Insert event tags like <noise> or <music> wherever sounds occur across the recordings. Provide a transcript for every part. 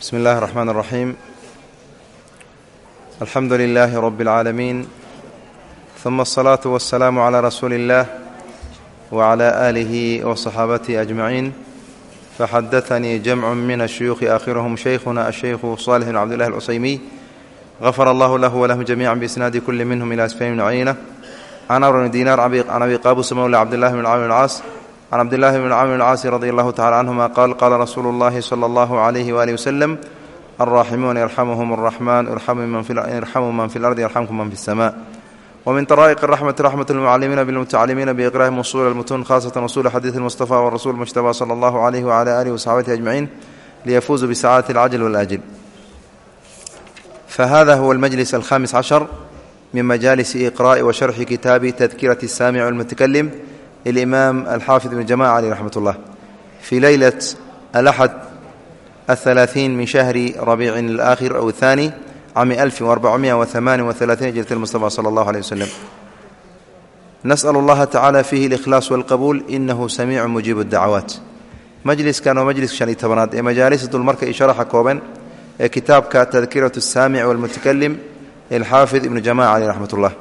bsmi اllahi الرحmn الرaxيim alxamdu لilaahi rb العaalamiin ثuma الصlaaة والسlاam عlى rasuuli الlah وعlى آlihi وصxaabatihi أجmaعiin faxadaثanii jamc min الshuyuuخi aakhiruhm shaykhuna الshaykhu صالح بn cbd لlah الcusaymiy غafar allah lah wlahm jamiعا bإsnaadi kuli minhm ilى asfayn bn cayna can amr bn dinar can abi qaabus mowla cabdillahi bn camr bn caas can cabdillaahi bni camr alcaasi radi allahu tacala canhuma qaal qaala rasuulu llahi sala allahu calayhi waalihi wasalam alraaximuuna yarxamuhum araxmaan irxamuu man fi lardi yarxamkum man fi asamaa wmin taraa'iq raxmati raxmat lmucalimiina bilmutacalimiina biiqraahim usuul almutun khasatan usuul xadiid mustafa warasuul mujtabaa sala allahu calayhi wacala aalihi wasaxbatihi ajmaciin liyafuuzuu bisacaadati alcajl walaajil fahada huwa almajlis alhamis cashar min majaalis iqraa'i wa sharxi kitaabi tadkirati saamic walmutakalim lilimaam alxaafid ibn jamaca aleyh raxmat اllah fii leylat alaxad aلhalaaثiin min shahri rabiicin alaakhir aw اthaani cami alfi وarbacumiya وamaani وaلaaثiin hijrat اlmustafa salى اllah alيه waslem nasأl اllaha tacala fiihi اlإkhlaas wاlqabuul inahu samiicu mujiib اdacawaat majliskan waa majliska shan iyo tobanaad ee majaalisa dulmarka iyo sharaxa kooban ee kitaabka tadkiraة الsaamic wاlmutakalim ilxaafid ibnu jamaca aleyh raxmat ullah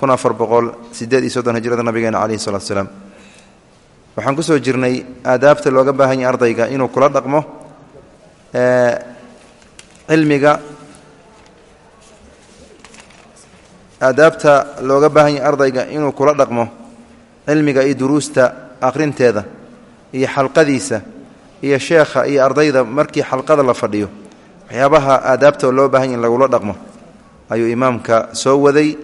kun afar boqol sideed iyo soddon hijrada nabigeena caleyhi salatu salaam waxaan ku soo jirnay aadaabta looga baahan yahay ardayga inuu kula dhaqmo cilmiga. Aadaabta looga baahan yahay ardayga inuu kula dhaqmo cilmiga iyo duruusta aqrinteeda iyo xalqadiisa iyo sheekha iyo ardayda markii xalqada la fadhiyo. Waxyaabaha aadaabta loo baahan in lagula dhaqmo ayuu imaamka soo waday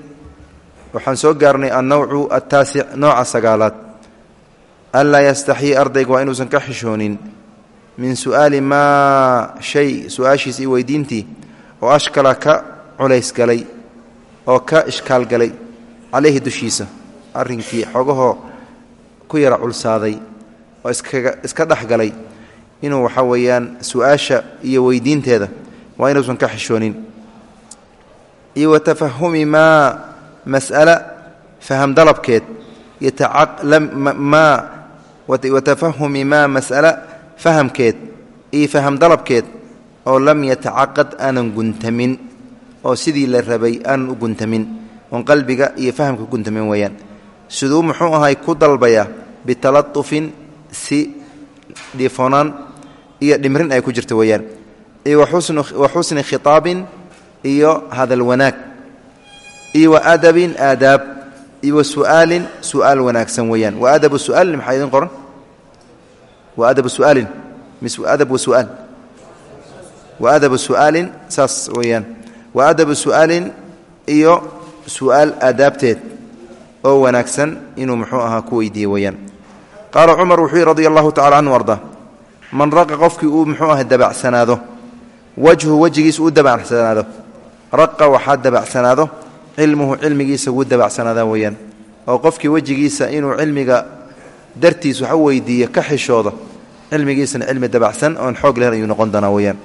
waxaan soo gaarnay annowcu ataasic nooca sagaalaad. Anlaa yastaxyii ardayga waa inuusan ka xishoonin. Min su'aali maa shay su'aashiisa iyo weydiintii oo ashkala ka culaysgalay oo ka ishkaalgalay caleyhi dushiisa arrinkii xogahoo ku yara culsaaday oo iskaga iska dhexgalay inuu waxaa weeyaan su'aasha iyo weydiinteeda waa inuusan ka xishoonin. Iyo wa tafahumi maa mas'ala faham dalabkeed maa wa tafahumi maa mas'ala fahamkeed iyo faham dalabkeed oo lam yatacaqad aanan guntamin oo sidii la rabay aanan u guntamin oon qalbiga iyo fahamka guntamin weeyaan. Siduu muxuu ahay ku dalbayaa bitalatufin si dhiifoonaan iyo dhimrin ay ku jirto weeyaan. Iyo wa xusni khitaabin iyo hadal wanaag iyo wa adabin aadaab iyo wa su'aal wanaagsan weeyaan. Wa adabu su'aalin maxaa qoran? Wa adabu su'aalin mis adab su'aal. Wa adabu su'aalin saas weeyaan. Wa adabu su'aalin iyo su'aal aadaabteed oo wanaagsan inuu muxuu ahaa ku weydiiye weeyaan. Qaala cumar wuxuu yihi radi allahu tacala arda man raqa qofkii uu muxuu aha dabacsanaado wajhu wejigiisa uu dabacsanaado. Raqa waxaa dabacsanaado cilmuhu cilmigiisa wuu dabacsanaada weeyaan. Oo qofkii wejigiisa inuu cilmiga dartiis wax u weydiiyo ka xishoodo cilmigiisana cilmi dabacsan oon xoog lehen ayuu noqon doonaa weyaan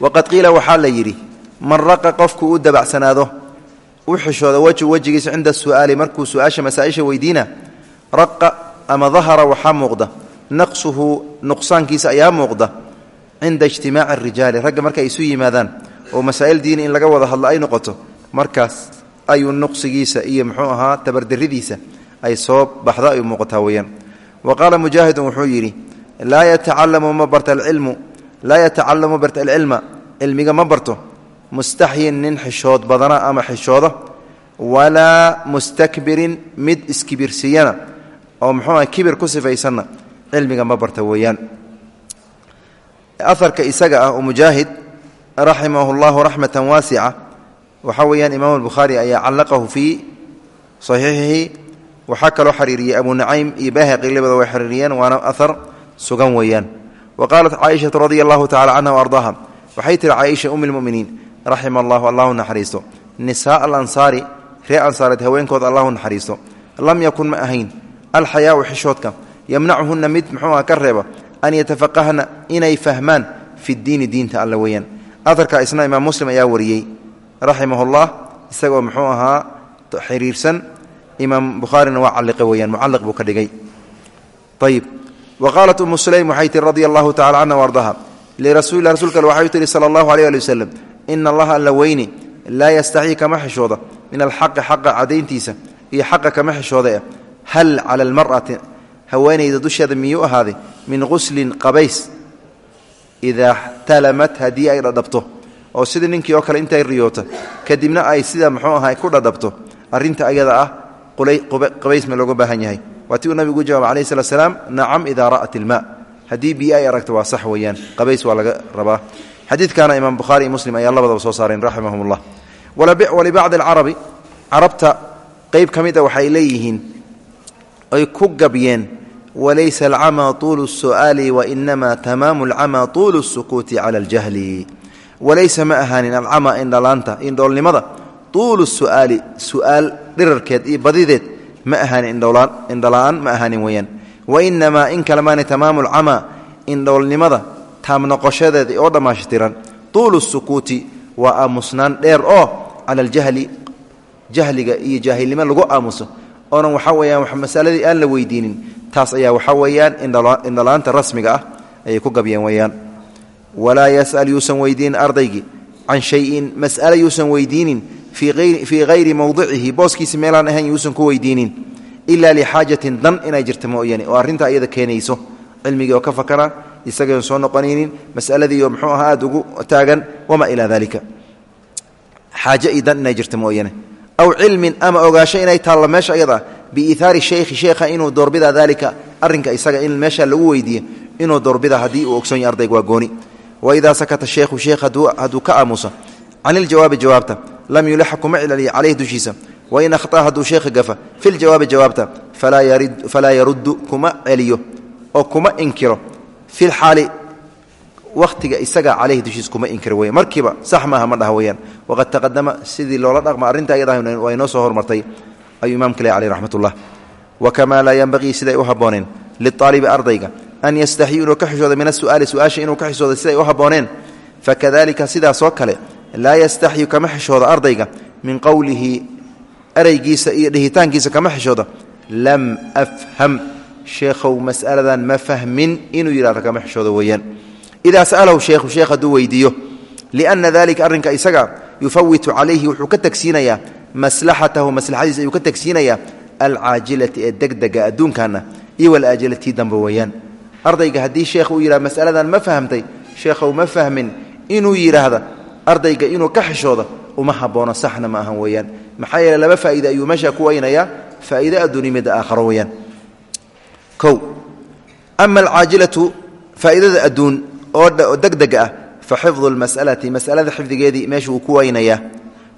waqad qiila waxaa la yidhi man raqa qofkuu u dabacsanaado u xishooda wajhu wejigiisa cinda su'aali markuu su'aasha masaa-isha weydiina raqa ama dahara waxaa muuqda naqsuhu nuqsaankiisa ayaa muuqda cinda ijtimaaci arijaali ragga marka ay isu yimaadaan oo masaa'il diini in laga wada hadlo ay noqoto markaas ayuu nuqsigiisa iyo muxuu ahaa tabardaridiisa ay soo baxda ay muuqataa weeyaan. Wa qaala mujaahidun wuxuu yidhi laa yatacalamu ma barta alcilmu laa yatacalamu barta alcilma cilmiga ma barto mustaxyin nin xishood badana ama xishooda walaa mustakbirin mid iskibirsiyana oo muxuu aha kibir ku sifaysanna cilmiga ma barta weeyaan. Aharka isaga ah oo mujaahid raximahu llahu raxmatan waasica waxaa weeyaan imaam albukhaari ayaa callaqahu fii saxiixihi waxaa kaloo xiriiriyey abu nacaym iyo baahaqi labada way xiriiriyeen waana ahar sugan weeyaan. Wa qaalat caaishatu radia allahu tacala canha wa ardaaha waxay tihi caaisha umi lmuminiin raxima allahu allahu naxariisto. Nisaaa alansaari ree ansaareed haweenkooda allahu naxariisto. Lam yakun ma ahayn. Alxayaau xishoodka. Yamnachuhunna mid muxuu aha ka reeba an yatafaqahna inay fahmaan fi diini diinta alla weeyaan. Aharka isna imaam muslim ayaa wariyey raximahullah isagoo muxuu ahaa xiriirsan. Imaam bukhaarina waa calliqay weyaan mucalliq buu ka dhigay. Ayib wa qaalat umu sulaym waxay tihi radia allahu tacala canha ardaha lirasuulilah rasuulka waxay u tihi sala allahu aleyh ali waslem ina allaha alla weyni laa yastaxii kama xishooda min alxaqi xaqa cadayntiisa iyo xaqa kama xishooda eh. Hal cala almar'ati haweenayda dusheeda miyuu ahaaday? Min guslin qabays idaa talamat haddii ay dhadhabto oo sidii ninkii oo kale intay riyoota kadibna ay sida muxuu ahaa ku dhadhabto. Arrinta ayada ah qabays ma looga baahan yahay. Waa ti uu nabigu jawaab alayh slat slaam nacam idaa ra'at ilma haddii biyo ay aragto waa sax weeyaan. Qabays waa laga rabaa. Xadiidkana imaam bukhaari iyo muslim ayaa labadaba soo saareen raximahum ullah walibacdi alcarabi carabta qeyb ka mid a waxay leeyihiin ay ku gabyeen walaysa alcamaa tuulu su'aali wainama tamaamu alcamaa tuulu sukuuti cala aljahli walaysa ma ahaanin alcamaa indhalaanta indhoolnimada tuulu su'aali su'aal dhirarkeed iyo badideed ma ahaanin indhola'aan ma ahaanin weeyaan. Wainamaa in kalemaana tamaamu alcamaa indhoolnimada taamnoqoshadeeda oo dhammaashtiran tuulu sukuuti waa aamusnaan dheer oo cala aljahli jahliga iyo jaahilnimo lagu aamuso. Oonan waxaa weyaan masaladii aan la weydiinin taas ayaa waxaa weeyaan indholaanta rasmiga ah ayay ku gabyeen weyaan walaa yas'al yuusan weydiinin ardaygii can shayin mas'ale yuusan weydiinin fii hayri mowdicihi booskiisi meelaan ahayn yuusan ku weydiinin ila lixaajatin dan inay jirta mooyane oo arrinta ayada keenayso cilmigii oo ka fakara isagoon soo noqonaynin masaladiioo muxuu aha aad ugu taagan wamaa ilaa dalika xaaje iyo dan inay jirta mooyane aw cilmin ama ogaasho inay taallo meesha ayada biiaari sheykhi sheekha inuu doorbida dalika arinka isaga in meesha lagu weydiiyo inuu doorbida haddii uu ogsoon ardayga waa gooni waidaa sakata sheekhu sheekh hadduu ka aamuso can iljawaabi jawaabta lam yulaxa kuma cilaliya caleyh dushiisa wain akhطa hadduu sheekha gafa fi ljawaabi jawaabta falaa yaruddu kuma celiyo oo kuma inkiro fi lxaali wakhtiga isaga caleyhi dushiisa kuma inkiro weyan markiiba sax maaha ma dhaha weyaan waqad taqadama sidii loola dhaqma arrinta ayada waa inoo soo hormartay ayuu imaamka le caleyh raxmat ullah liaalibi ardayga an yastaxyii inuu ka xishooda min asu'aali su'aasha inuu ka xishooda siday u habbooneen fakadalika sidaasoo kale laa yastaxyu kama xishooda ardayga min qowlihi ereygiisa iyo dhihitaankiisa kama xishooda lam afham sheekhow mas'aladan ma fahmin inuu yidhahdo kama xishooda weeyaan. Idaa sa'alahu sheekhu sheekh hadduu weydiiyo lianna dalika arrinka isaga yufawitu calayhi wuxuu ka tegsiinayaa maslaxatahu maslaxadiisa ayuu ka tegsiinayaa alcaajilati ee degdega adduunkaana iyo walaajilati dambe ardayga haddii sheekh uu yidhahdo mas'aladan ma fahamtay sheekhow ma fahmin inuu yidhaahda ardayga inuu ka xishooda uma haboono saxna ma ahan weeyaan. Maxaa yeele laba faa'iide ayuu meesha ku weynayaa faa'iide adduuniya aakharo weeyaan. Kow ama alcaajilatu faa'iidada adduun oo degdega ah fa xifdu lmas'alati mas'alada xifdigeedii meesha wuu ku weynayaa.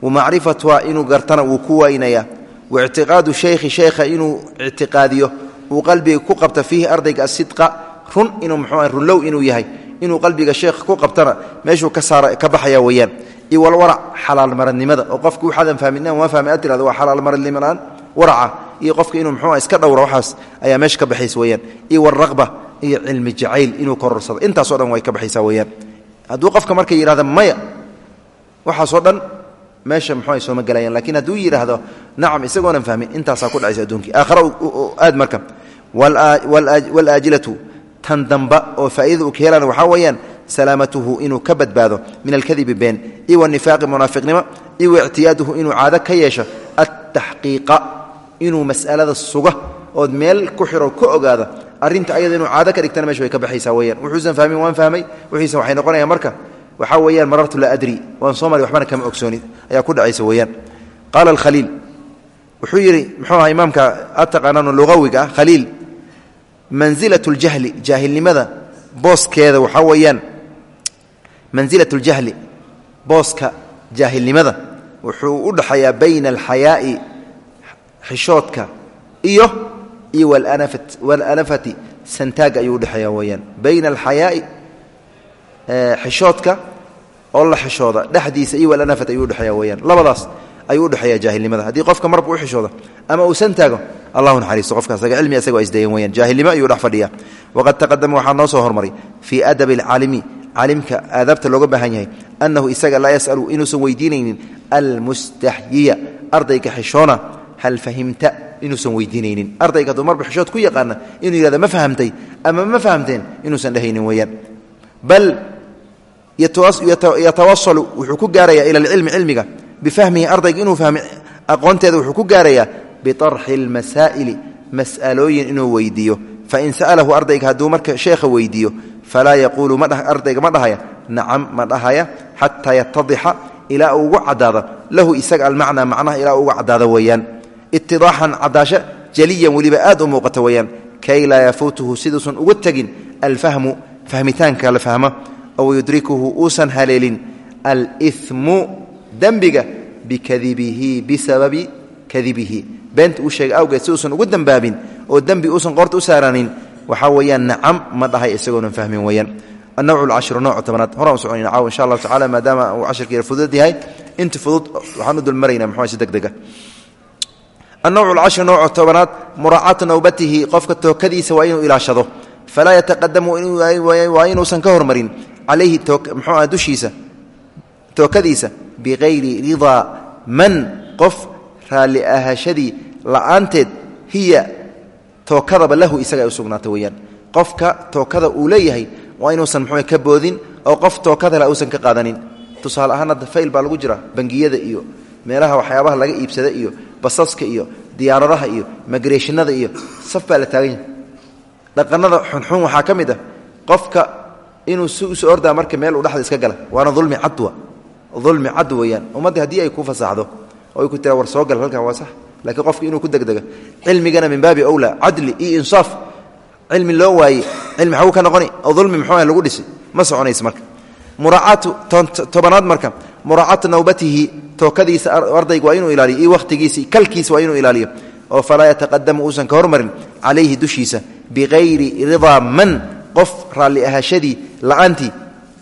Wa macrifatuha inuu gartana wuu ku weynayaa. Wa ictiqaadu shaykhi sheykha inuu ictiqaadiyo uu qalbiga ku qabta fiihi ardayga asidqa run inuu mxuu runlow inuu yahay inuu qalbiga sheekh ku qabtana meeshuu ka saara ka baxaya weeyaan. Iyo walwarac xalaalmaradnimada oo qofki waxaadan fahmin ma fahmi aad tirahdo waa xalaalmaradnimadaan waraca. Iyo qofka inuu mxuu iska dhowra waxaas ayaa meesha ka baxaysa weeyaan. Iyo walraqba iyo cilmi jacayl inuu kororsado intaasoo dhan way ka baxaysaa weeyaan. Hadduu qofka marka yidhahda maya waxaasoo dhan meesha mxuu ay sooma gelayaan lakiin hadduu yidhaahdo nacam isagoonan fahmin intaasaa ku dhacaysa adduunkii aakhara aad marka. Walaajilatu tan damba oo faa'iidada uu ka helaan waxaa weeyaan salaamatuhu inuu ka badbaado min alkadibi been iyo wanifaaqi munaafiqnimo iyo waictiyaaduhu inuu caado ka yeesho altaxqiiqa inuu mas'alada suga ood meel ku xiro ka ogaada arrinta ayada inuu caado ka dhigtana meesha way ka baxaysaa weyaan wuxuusan fahmin waan fahmay wixiisa waxay noqonayaan marka waxaa weeyaan marartu laa adri waan soo mari waxbana kama ogsoonid ayaa ku dhacaysa weeyaan. Qaala alkhaliil wuxuu yidhi muxuu ahaa imaamka ataqaanano lugawiga ah khaliil manzilat ljahli jaahilnimada booskeeda waxaa weeyaan. Manzilat ljahli booska jaahilnimada wuxuu u dhaxayaa bayna alxayaa'i xishoodka iyo iyo walanafati santaagga ayuu udhexeeya weeyaan. Bayna alxayaa'i xishoodka oo la xishooda dhexdiisa iyo walanafat ayuu udhexeeya weeyaan. Labadaas ayuu udhexeeya jaahilnimada. Haddii qofka marba u xishooda ama uu santaago allahu naxariisto qofkaas aga cilmi asagoo isdayan weyaan jaahilnimo ayuu dhex fadhiya waqad taqadama waxaa noo soo hormaray fii adabi alcaalimi caalimka aadaabta looga baahan yahay annahu isaga laa yasalu inuusan weydiinaynin almustaxyiya ardayga xishoona hal fahimta inuusan weydiinaynin. Ardayga hadduu marba xishood ku yaqaana inuu yihahdo ma fahamtay ama ma fahamteen inuusan dhehaynin weeyaan. Bal yatawasalu wuxuu ku gaarayaa ila alcilmi cilmiga bifahmihi ardayga inuu fahmi aqoonteeda wuxuu ku gaarayaa biarxi lmasaa'ili mas'alooyin inuu weydiiyo. Fain sa'alahu ardayga hadduu marka sheekha weydiiyo falaa yaquulu ardayga ma dhahaya nacam ma dhahaya xataa yatadixa ilaa uu ugu cadaado lahu isaga almacnaa macnaha ilaa uu uga cadaado weeyaan. Itidaaxan cadaasho jaliyan weliba aad u muuqata weeyaan. Kay laa yafuutuhu siduusan uga tegin alfahmu fahmitaanka la fahmo. Ow yudrikuhu uusan haleelin. Alimu dembiga bikadibihi bisababi kadibihi. Beenta uu sheegay awgeed si uusan ugu dembaabin oo dembi uusan qoorta u saaranin waxaa weeyaan nacam ma dhahay isagoonan fahmin weyaan anawcu lcashiru nooca tobanaad. Horan socon nacaaw insha allahu tacala maadaama uu cashirkiina fudud yahay. Inta fudud waxaan u dulmaraynaa muxuu si deg dega annowcu alcashir nooca tobanaad muraacatu nowbatihi qofka tookadiisa waa inuu ilaashado. Falaa yataqadamu waa inuusan ka hormarin. Calayhi muxuuah dushiisa tookadiisa bikayri riضaa man qof raalli la'aanteed hiya tookadaba lahu isaga ay u sugnaata weeyaan. Qofka tookada uu leeyahay waa inuusan mxuu ka boodin oo qof tookadale uusan ka qaadanin. Tusaale ahaan hadda fayl baa lagu jira bangiyada iyo meelaha waxyaabaha laga iibsada iyo basaska iyo diyaaradaha iyo migreeshinada iyo saf baa la taagan yahay. Dhaqanada xunxun waxaa ka mid ah qofka inuu si u soo ordaa marka meel uu dhexda iska gala waana ulmi cadwa ulmi cad weeyaan. Ummadda haddii ay ku fasaxdo oo ay ku tira war soo gal halkan waa sax. Laakiin qofka inuu ku degdega cilmigana min baabi awla cadli iyo insaaf cilmi loo waaye cilmi xagu ka noqoni? Oo dulmi muxuu lagu dhisi? Ma soconayso marka. Muraacaatu tobanaad marka. Muraacaatu nawbatihi tookadiisa ardayga waa inuu ilaaliyo iyo wakhtigiisa kalkiisa waa inuu ilaaliyo. Oo falaa yataqadamu uusan ka hormarin calayhi dushiisa bikayri ridaa man qof raalli ahashadii la'aantii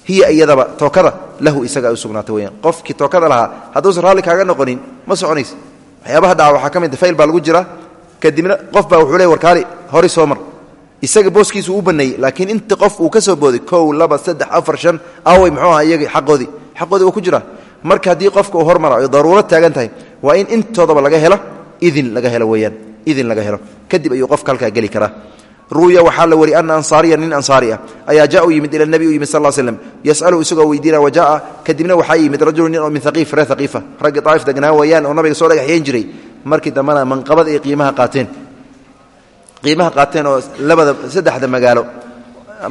hiya iyadaba tookada lahu isaga ay u sugnaata weyaan qofkii tookada lahaa hadduusan raalli kaaga noqonin ma soconayso waxyaabaha dhaca waxaa ka mid fayl baa lagu jiraa. Kadibna qof baa wuxuu le warkaali hori soo mar. Isaga booskiisu u baneeyey laakiin inta qof uu ka soo booday kow laba saddex afar shan awey muxuu aha iyagii xaqoodii xaqoodii uu ku jiraa. Marka haddii qofka uu hormara ay daruuro taagan tahay. Waa in intoodaba laga helo idin laga helo. Kadib ayuu qofka halkaa geli karaa ruuya waxaa la wari ana ansaariya nin ansaari ah ayaa ja u yimid ila nebi u yimid sal l slem yasalu isagoo weydiina wa jaa kadibna waxaa yimid rajulu nin oo min haqiif reer haqiifa raggii daa'if degnaa weeyaan oo nabiga soo dhagaxyeen jiray. Markii dambena manqabada iyo qiimaha qaateen. Qiimaha qaateen oo labada saddexda magaalo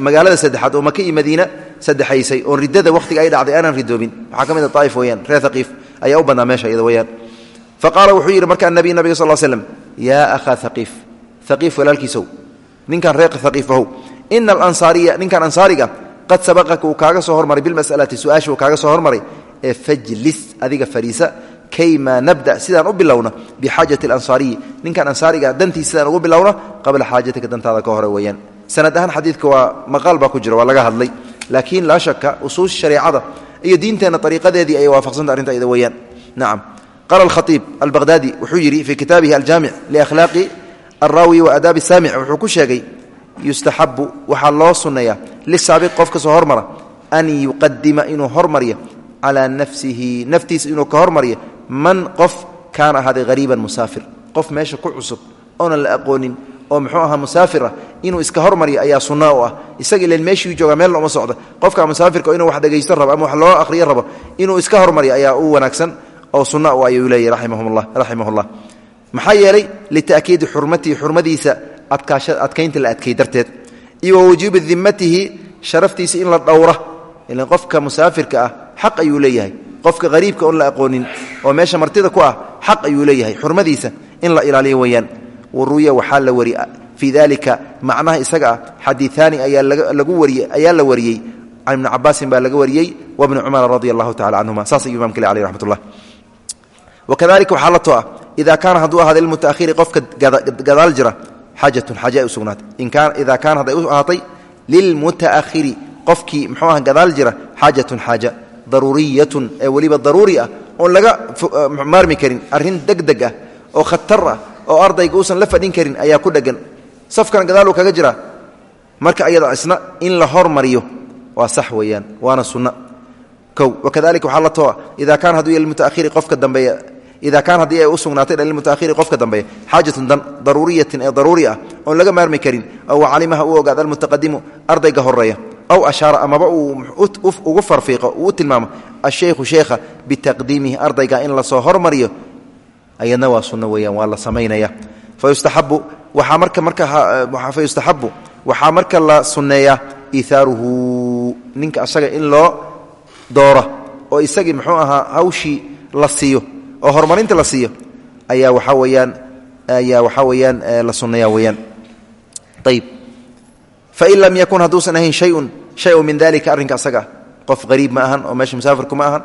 magaalada saddexaad oo maka iyo madiina saddexaysay oo riddada wakhtiga ay dhacday aanan ridoobin. Waxaa ka mid a daa'if weyaan reer haqiif ayaa u badnaa meesha iyada weyaan fa qaala wuxuu yidhi markaa nabiy nabiga ninkan reer haqiifahow ina alansaariya ninkan ansaariga qad sabaqaka uu kaaga soo hormaray bilmas'alati su'aasha uu kaaga soo hormaray ee fajlis adiga fariisa kayma nabda sidaan u bilowna bixaajati alansaariyi ninkan ansaariga dantiis sidaan ugu bilowna qabla xaajatika dantaada ka hore weeyaan. Sanad ahaan xadiidka waa maqaal baa ku jira waa laga hadlay. Laakiin laa shaka usuusha shareecada iyo diinteenna ariiqadeedii ayay waafaqsanta arrinta iyada weeyaan. Nacam qaala alkhaiib albaqhdaadi wuxuu yidhi fii kitaabihi aljaamic liakhlaaqi alraawi wa aadaabi saamic wuxuu ku sheegay yustaxabu waxaa loo sunneeyaa lisaabiq qof ka soo hormara an yuqadima inuu hormaryo calaa nafsihi naftiisa inuu ka hormaryo man qof kaana ahaaday hariiban musaafir qof meesha ku cusub oonan la aqoonin oo muxuu ahaa musaafirah inuu iska hormaryo ayaa sunna u ah isaga ilan meeshii joogaa meel looma socda qofka musaafirka inuu wax dhegaysto rabo ama wax loo akhriyo rabo inuu iska hormaryo ayaa u wanaagsan oo sunna u ayuu leeyahy raximahullah maxaa yeelay lita'kiidi xurmatihi xurmadiisa adkaynta la adkay darteed. Iyo wa wujuubi dimatihi sharaftiisa in la dhowra. Ilan qofka musaafirka ah xaq ayuu leeyahay. Qofka hariibka oon la aqoonin oo meesha martida ku ah xaq ayuu leeyahay. Xurmadiisa in la ilaaliyo weeyaan. Waruya waxaa la wari fii dalika macnaha isaga ah xadiiaani ayaa la wariyey. Can ibni baa laga wariyey wabni cumar radi allahu tacala canhuma saas ayuu imam kale aleh raxmat ullah ida kaana hadduu ahaada lilmutaahiri qofka gadaal jira xaajatun xaaje ay u sugnaatay ida kaana hadday u ahaatay lilmutaahiri qofkii mxuu aha gadaal jira xaajatun xaaja daruuriyatun ee weliba daruuri ah oon laga maarmi karin arrin degdeg ah oo khatar ah oo ardayga uusan la fadhin karin ayaa ku dhegan safkan gadaaluu kaga jira marka ayada isna in la hormariyo waa sax weeyaan waana sunna kow wakadalika waxaa la ida kaan haddii ay u sugnaatay lilmutaahiri qofka dambeeya xaajatun dan daruuriyatin ee daruuri ah oon laga maarmi karin aw calimaha uu ogaada almutaqadimu ardayga horreeya aw ashaara amaba uu ugu farfiiqo uu u tilmaamo ashaykhu sheekha bitaqdiimihi ardayga in la soo hormariyo ayadna waa sunno weeyaan waa la samaynaya fayustaxabu waxaa marka marka fayustaxabu waxaa marka la sunneeyaa iithaaruhu ninka asaga in loo doora oo isagii muxuu ahaa hawshii la siiyo oo horumarinta la siiyo ayaa waxaa weyaan ayaa waxaa weyaan la sunneeya weyaan ayib fain lam yakun hadduusan ahayn shayun shay-un min dalika arrinka asaga qof qariib ma ahan oo meesha musaafirku ma ahan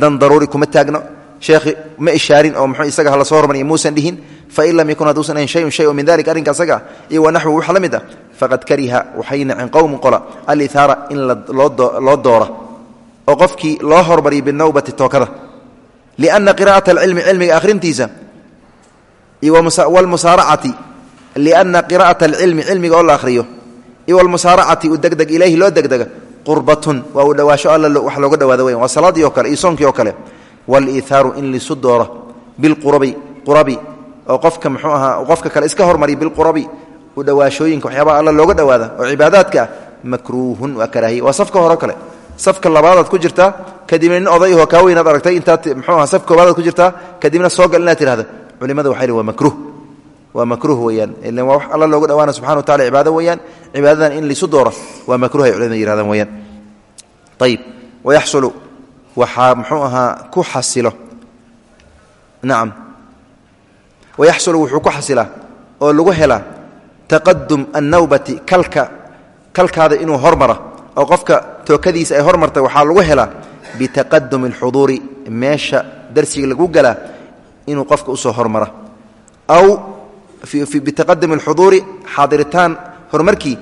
dan daruuri kuma taagno. Sheekhi ma ishaarin oo mxuu isaga hala soo hormariya muusan dhihin fain lam yakun hadduusan ahayn shayun shayun min dalika arrinka asaga iyo wa naxwu wax la faqad kariha waxay naceen qowmu qola. Alihaara in loo doora oo qofkii loo hormariya binawbati tookada lianna qira'ata alcilmi cilmiga akhrintiisa wlmusaaracati lianna qira'ata alcilmi cilmiga oo la akhriyo iyo walmusaaracati u degdeg ilayhi loo degdega qurbatun waa uu dhawaasho alla wax looga dhawaado weyan waa salaadii oo kale iyo soonkii oo kale waliithaaru in lisu dooro bilqurabi qurabi oo qofka muxuu ahaa qofka kale iska hormariya bilqurabi u dhawaashooyinka waxyaabaha alla looga dhawaada oo cibaadaadka ah makruuhun waa karaahiye waa safka hore kale safka labaadaad ku jirtaa kadibna nin odayahoo kaa weynaad aragtay intaad mxuu aha safka koobaadaad ku jirtaa kadibna soo gal inaad tirahda waxay waa makruh waa makruh weeyaan. Ilan waa wax alla looga dhawaana subxana wa tacala cibaado weeyaan. Cibaadadan in lisu dooro waa makruh ay culimada yihahdaan weyaan ayib wayaxsulu waxaa muxuu ahaa ku xasilo. Nacam wayaxsulu wuxuu ku xasilaa oo lagu helaa taqadum annawbati kalka kalkaada inuu hormara oo qofka tookadiisa ay hormartay waxaa lagu helaa bitaqadumi alxuduuri meesha darsiga lagu galaa inuu qofka u soo hormara aw bitaqadumi alxuduuri xaadiritaan horumarkii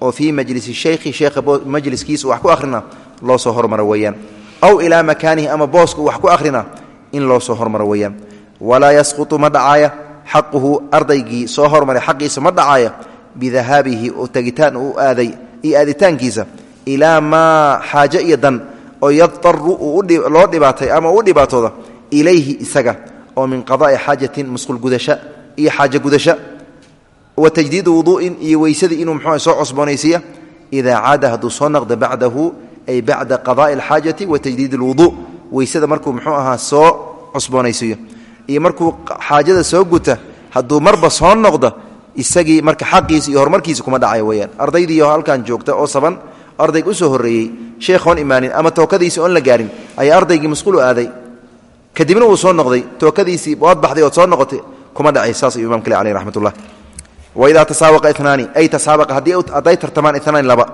oo fii majlisi shaykhi sheekha majliskiisa wax ku akhrina loo soo hormara weeyaan. Aw ilaa makaanihi ama booska wax ku akhrina in loo soo hormaro weeyaan. Walaa yasqutu ma dhacaaya xaquhu ardaygii soo hormaray xaqiisa ma dhacaaya bidahaabihi oo aaday iyo aaditaankiisa ilaa maa xaaje iyo dan oo yadaru loo dhibaatay ama uu dhibaatooda ilayhi isaga oo min qadaai xaajatin musqul gudasho iyo xaajo gudasho wa tajdiidu wuduu'in iyo weysadii inuu mxuu soo cosboonaysiiya idaa caada hadduu soo naqda bacdahu ay bacda qadaai alxaajati wa tajdiid alwuduu weysada markuu muxuu ahaa soo cosboonaysiiyo iyo markuu xaajada soo guta hadduu marba soo noqdo isagii marka xaqiisa iyo horumarkiisa kuma dhacaya weyaan ardaydii halkan joogta oo saban ardayga u soo horreeyey sheekhoon imaanin ama tookadiisii oon la gaarin ayaa ardaygii masquulu aaday. Kadibna uu soo noqday tookadiisii waad baxday ood soo noqotay kuma dhacay saas ayuu imam kale aleh raxmat ullah waidaa tasaawaqa inaani ay tasaawaqa hadday tartamaan inaani laba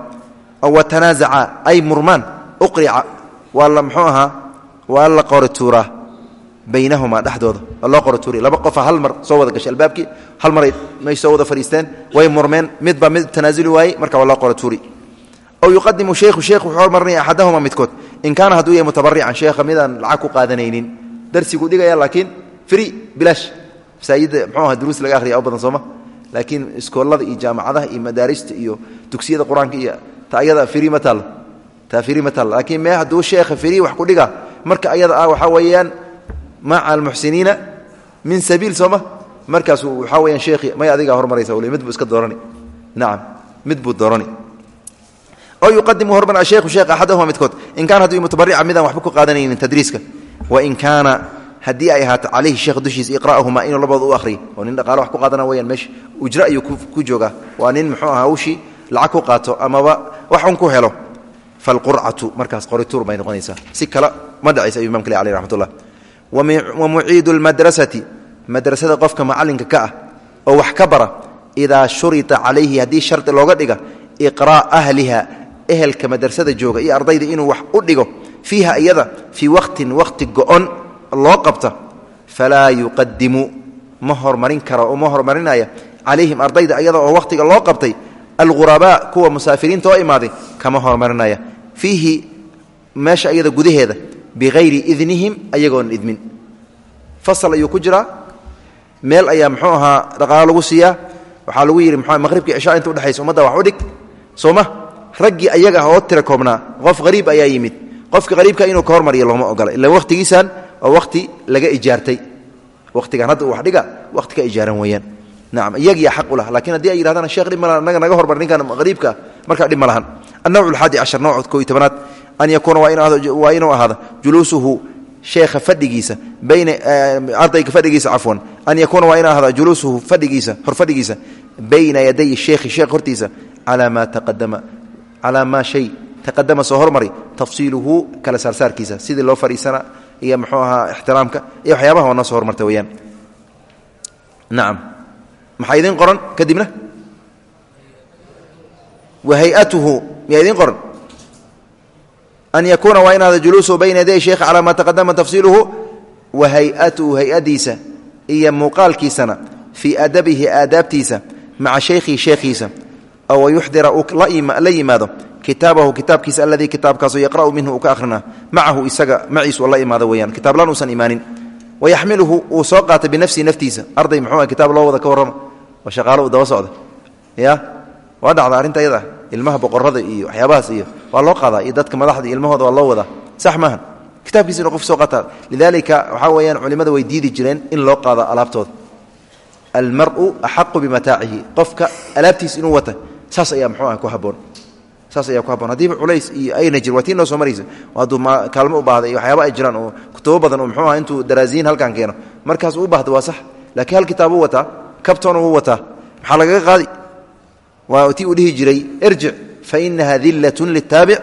oo watanaazaca ay murmaan uqrica waa la muxuu ahaa baynahumaa dhexdooda waa loo laba qofa hal mar soo wada gashay albaabkii hal maray may soo wada fadhiisteen way murmeen midbaa mid tanaasuli waayey marka waa loo aw yuqadimu sheikhu sheekh wuxuu hormarinaya axadahuma midkood in kaana hadduu yahay mutabarican sheekha midaan lacag ku qaadanaynin darsiguu dhigaya laakiin free bilaash masaajidda mxuu aha duruus laga akhriya o badan sooma laakiin iskoolada iyo jaamacadaha iyo madaarista iyo dugsiyada qur'aanka iyo ta ayada free ma taalla taa free ma taalla laakiin mee hadduu sheekha free wax ku dhiga marka ayada ah waxaa weeyaan maca almuxsiniina min sabiil sooma markaasuu waxaa weyaan sheekhi may adigaa hormaraysa mid buu iska doorani nacam mid buu doorani o yuqadimu hormar asheikhu sheekh axadahuma midkood in kaana hadduu mutabarica midaan waxba ku qaadanaynin tadriiska wain kaana haddii ay ahaato calayhi sheekh dushiisa iqra'ahuma inuu labooda u ahriyo oo nin dhaqaalo wax ku qaadana weyaan meesha ujro ayuu ku joogaa waa nin muxuu aha hawshii lacag ku qaato amaba wax un ku helo falqurcatu markaas qorituur bay noqonaysaa si kale ma dhacaysa ayuu imamka le aleh raxmatullah wa muciidu lmadrasati madrasada qofka macalinka ka ah oo wax ka ehelka madrasada jooga iyo ardayda inuu wax u dhigo fiiha iyada fii waqtin waqti go-on loo qabta falaa yuqadimu ma hormarin kara oo ma hormarinaya calayhim ardayda iyada oo waqtiga loo qabtay. Alghurabaa kuwa musaafiriinta oo imaaday kama hormarinaya. Fiihi meesha iyada gudaheeda bihayri idnihim ayagoon idmin. Fasal ayuu ku jiraa. Meel ayaa muxuu ahaa dhaqaalo lagu siiyaa. Waxaa lagu yidhi mxu maqhribkii cishaa inta udhexaysa ummadda wax u dhig? Sooma raggii ayaga ah oo tira koobnaa qof hariib ayaa yimid. Qofka hariibka inuu ka hormariyo looma ogola ila waqtigiisan oo waqti laga ijaartay. Waqtigan hadda wax dhiga waqti ka ijaaran weeyaan. Nacam iyagiya xaq u lah laakiin haddii ay yihahdaan sheekh dhib malahan naga naga hormar ninkan qariibka markaa dhib ma lahan. Alxaadi cashar nawc koo iyo tobanaad. An yakuuna waa inuu ahaado juluusuhu sheekha fadhigiisa bayna ardayga fadhigiisa cafwan. An yakuuna waa inuu ahaado juluusuhu fadhigiisa hor fadhigiisa bayna yaday sheekhi sheekh hortiisa calaa maa taqadama calaa maa shay taqadama soo hormari tafsiiluhu kala saarsaarkiisa sidii loo fadhiisana iyo muxuu ahaa ixtiraamka iyo waxyaabaha waa noo soo hormarta weyaan nacam maxaa idiin qoran kadibna? Wa hay'atuhu miyaa idiin qoran? An yakuuna waa inaada juluusuhu bayna yaday sheekh calaa maa taqadama tafsiiluhu wa hay'atuhu hay'adiisa iyo muuqaalkiisana fii adabihi aadaabtiisa maca shaykhihi sheekhiisa oo wayuxdira uu la yimaado kitaabahu kitaabkiisa aladii kitaabkaasoo yaqra'u minhu uu ka akhrina macahu isaga maciisu la imaado weyaan kitaablaan uusan imaanin wayaxmiluhu uu soo qaata binafsihi naftiisa arday muxuu kitaab loo wada ka warrama oo shaqaalo uu daba socda ya waa dhacda arrinta ayada ilmaha boqorada iyo waxyaabahaas iyo waa loo qaadaa iyo dadka madaxda iyo ilmahooda waa loo wadaa sax maaha kitaabkiisa inu qof saas ayaa muxuu ah ku haboon saas ayaa ku haboon haddiiba culays iyo ayna jir waa tii noo soo maraysa. Hadduu kaalmo u baahda iyo waxyaaba ay jiraan oo kutubo badan oo muxuu ah intuu daraasiyin halkan keeno. Markaas uu baahda waa sax. Laakiin hal kitaab uu wataa kabtoona uu wataa. Maxaa lagaga qaadi? Waa tii uu dhihi jiray irjic fainaha dillatun litaabic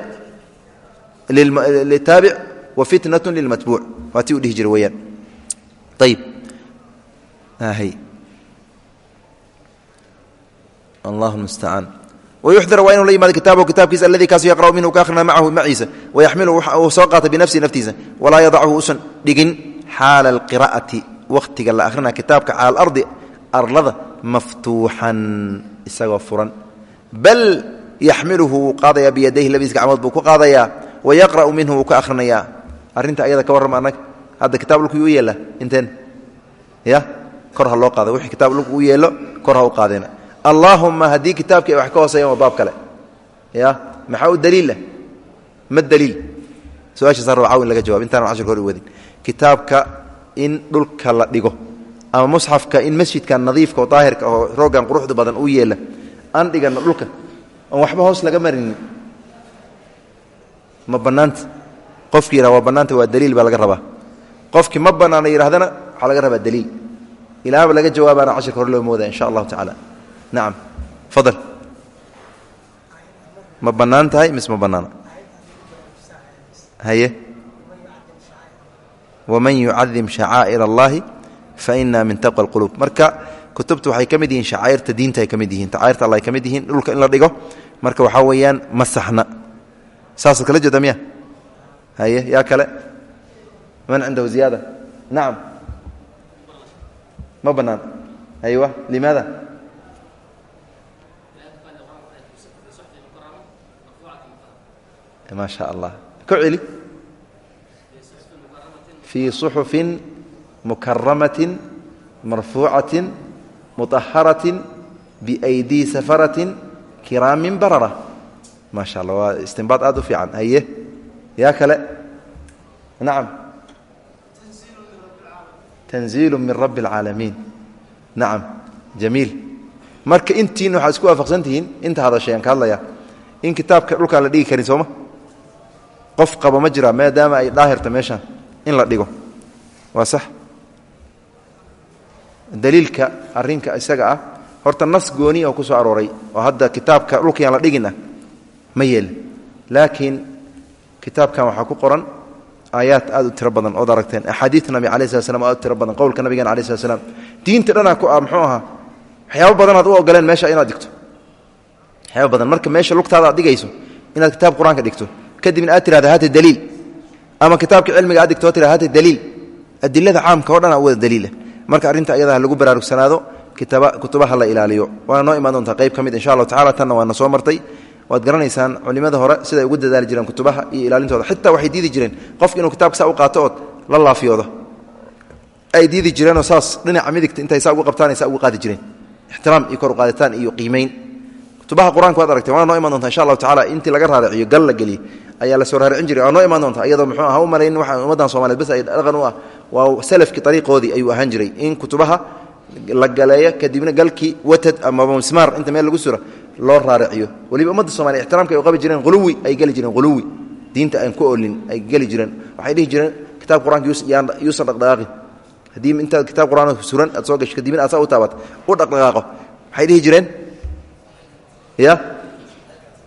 wa fitnatun lilmatbuuc waa tii uu dhihi jiray weyaan ayib allah mustacaan wayuxdir waa inuu la yimaado kitaabahu kitaabkiisa aladii kaasu yaqra'u minhu ka akhrina macahu maciisa. Wayaxmilu uu soo qaata binafsihi naftiisa. Walaa yadachu usan dhigin xaala alqira'ati wakhtiga la akhrina kitaabka cala alardi arlada maftuuxan isagoo furan. Bal yaxmiluhu wuu qaadayaa biyadayhi labadiis gacmood buu ku qaadayaa. Wayaqra'u minhu wuu ka akhrinayaa. Arrinta ayada ka warrama annaga hadda kitaab lukuu u yeela inteen. Ya? Kor ha loo qaada wixii kitaab luk u yeelo kor ha u qaadeen allaahuma haddii kitaabkii ay wax ka hooseeyaan waa baab kale. Ya maxaa u daliilah ma daliil? Su'aasha sar waxaa in laga jawab intaan cashirka hor wadin. Kitaabka in dhulka la dhigo ama musxafka in masjidkan nadiifka oo daahirka oo rooggan quruxda badan u yeela aan dhigano dhulka. Oon waxba hoos laga marinin. Ma bannaanta qofki yidhah waa bannaanta waa daliil baa laga rabaa. Qofkii ma bannaana yidhahdana waxaa laga rabaa daliil. Ilaaba laga jawaabaana cashirka hore loo moodaa insha allahu tacaala nacam fadal. Ma bannaan tahay mise ma bannaana haye. Waman yucadim shacaa'ir allahi faina min taqwa alquluub marka kutubta waxay ka mid yihiin shacaa'irta diinta ay ka mid yihiin shacairta alla ay ka mid yihiin dhulka in la dhigo. Marka waxaa weeyaan ma saxna saasaad kala jeeda miya? Haye yaa kale? Man cindahu ziyaada? Nacam ma bannaan aywa limaada maa sha allah ku celi fii suxufin mukaramatin marfuucatin muaharatin biydii safaratin kiraamin barara maa sha alla waa istimbaad aad u fiican haye yaa kale nacam tanziilu min rabbi اlcaalamiin nacam jamiil marka intiin waxaad isku waafaqsantihiin inta hadashay aan ka hadlaya in kitaabka dhulkaan la dhigi karin sooma qof qaba ma jira maadaama ay daahirta meeshaan in la dhigo. Waa sax. Daliilka arrinka isaga ah horta nas gooni oo ku soo arooray oo hadda kitaabka dhulkayaan la dhigin ah ma yeelin laakiin kitaabkan waxaa ku qoran aayaad aad u tiro badan ood aragteen. Axaadiid nabi alai slat slam aad u tiro badan qowlka nabigeena alai slat slam diinta dhanaa ku ah muxuu ahaa waxyaaba badanaad u ogoleen meesha inaad dhigto. Waxyaaba badan marka meesha lugtaada aad dhigayso inaad kitaab qur'aanka dhigto kadibna aad tirahda hata daliil. Ama kitaabka cilmiga aad dhigto oo tirahda hata daliil. Adilada caamka o dhan wada daliila marka arrinta ayadaha lagu baraarugsanaado kutubaha la ilaaliyo. Waana noo imaan doontaa qayb ka mid insha allahu tacala tanna waana soo martay. Waad garanaysaan culimada hore siday ugu dadaali jireen kutubaha iyo ilaalintooda. Xitaa waxay diidi jireen qofka inuu kitaabka saa qaato la laafiyoodo. Ay diidi jireenoo saas dhinaca midigta intay saa ugu qabtaan ay saa ugu qaadi jireen. Ixtiraam iyo kor u iyo qiimayn kutubaha qur'aanka waad aragteen waana noo imaan dontaa insha allahu tacala intii laga raariciyo gal la geliye ayaa la soo raaricin jiray. Waa noo imaan doontaa iyadoo muxuu aha u malayn waxa ummaddan soomaliyeed bas ay dhaqan u ah. Waa salafkii ariiqoodii ayuu ahaan jiray. In kutubaha la galeeyo kadibna galkii watad amaba mismaar inta meel lagu sura loo raariciyo. Weliba ummadda somaliya ixtiraamka ay u qabi jireen huluwi ay geli jireen huluwi diinta aan ku olin ay geli jireen. Waxay dhihi jireen kitaab qur'aanka yuusan dhaqdhaqaaqin haddii intaad kitaab qur'aan suran aad soo gasho kadibna aad saa u taabat u dhaqdhaqaaqo waxay dhihi jireen ya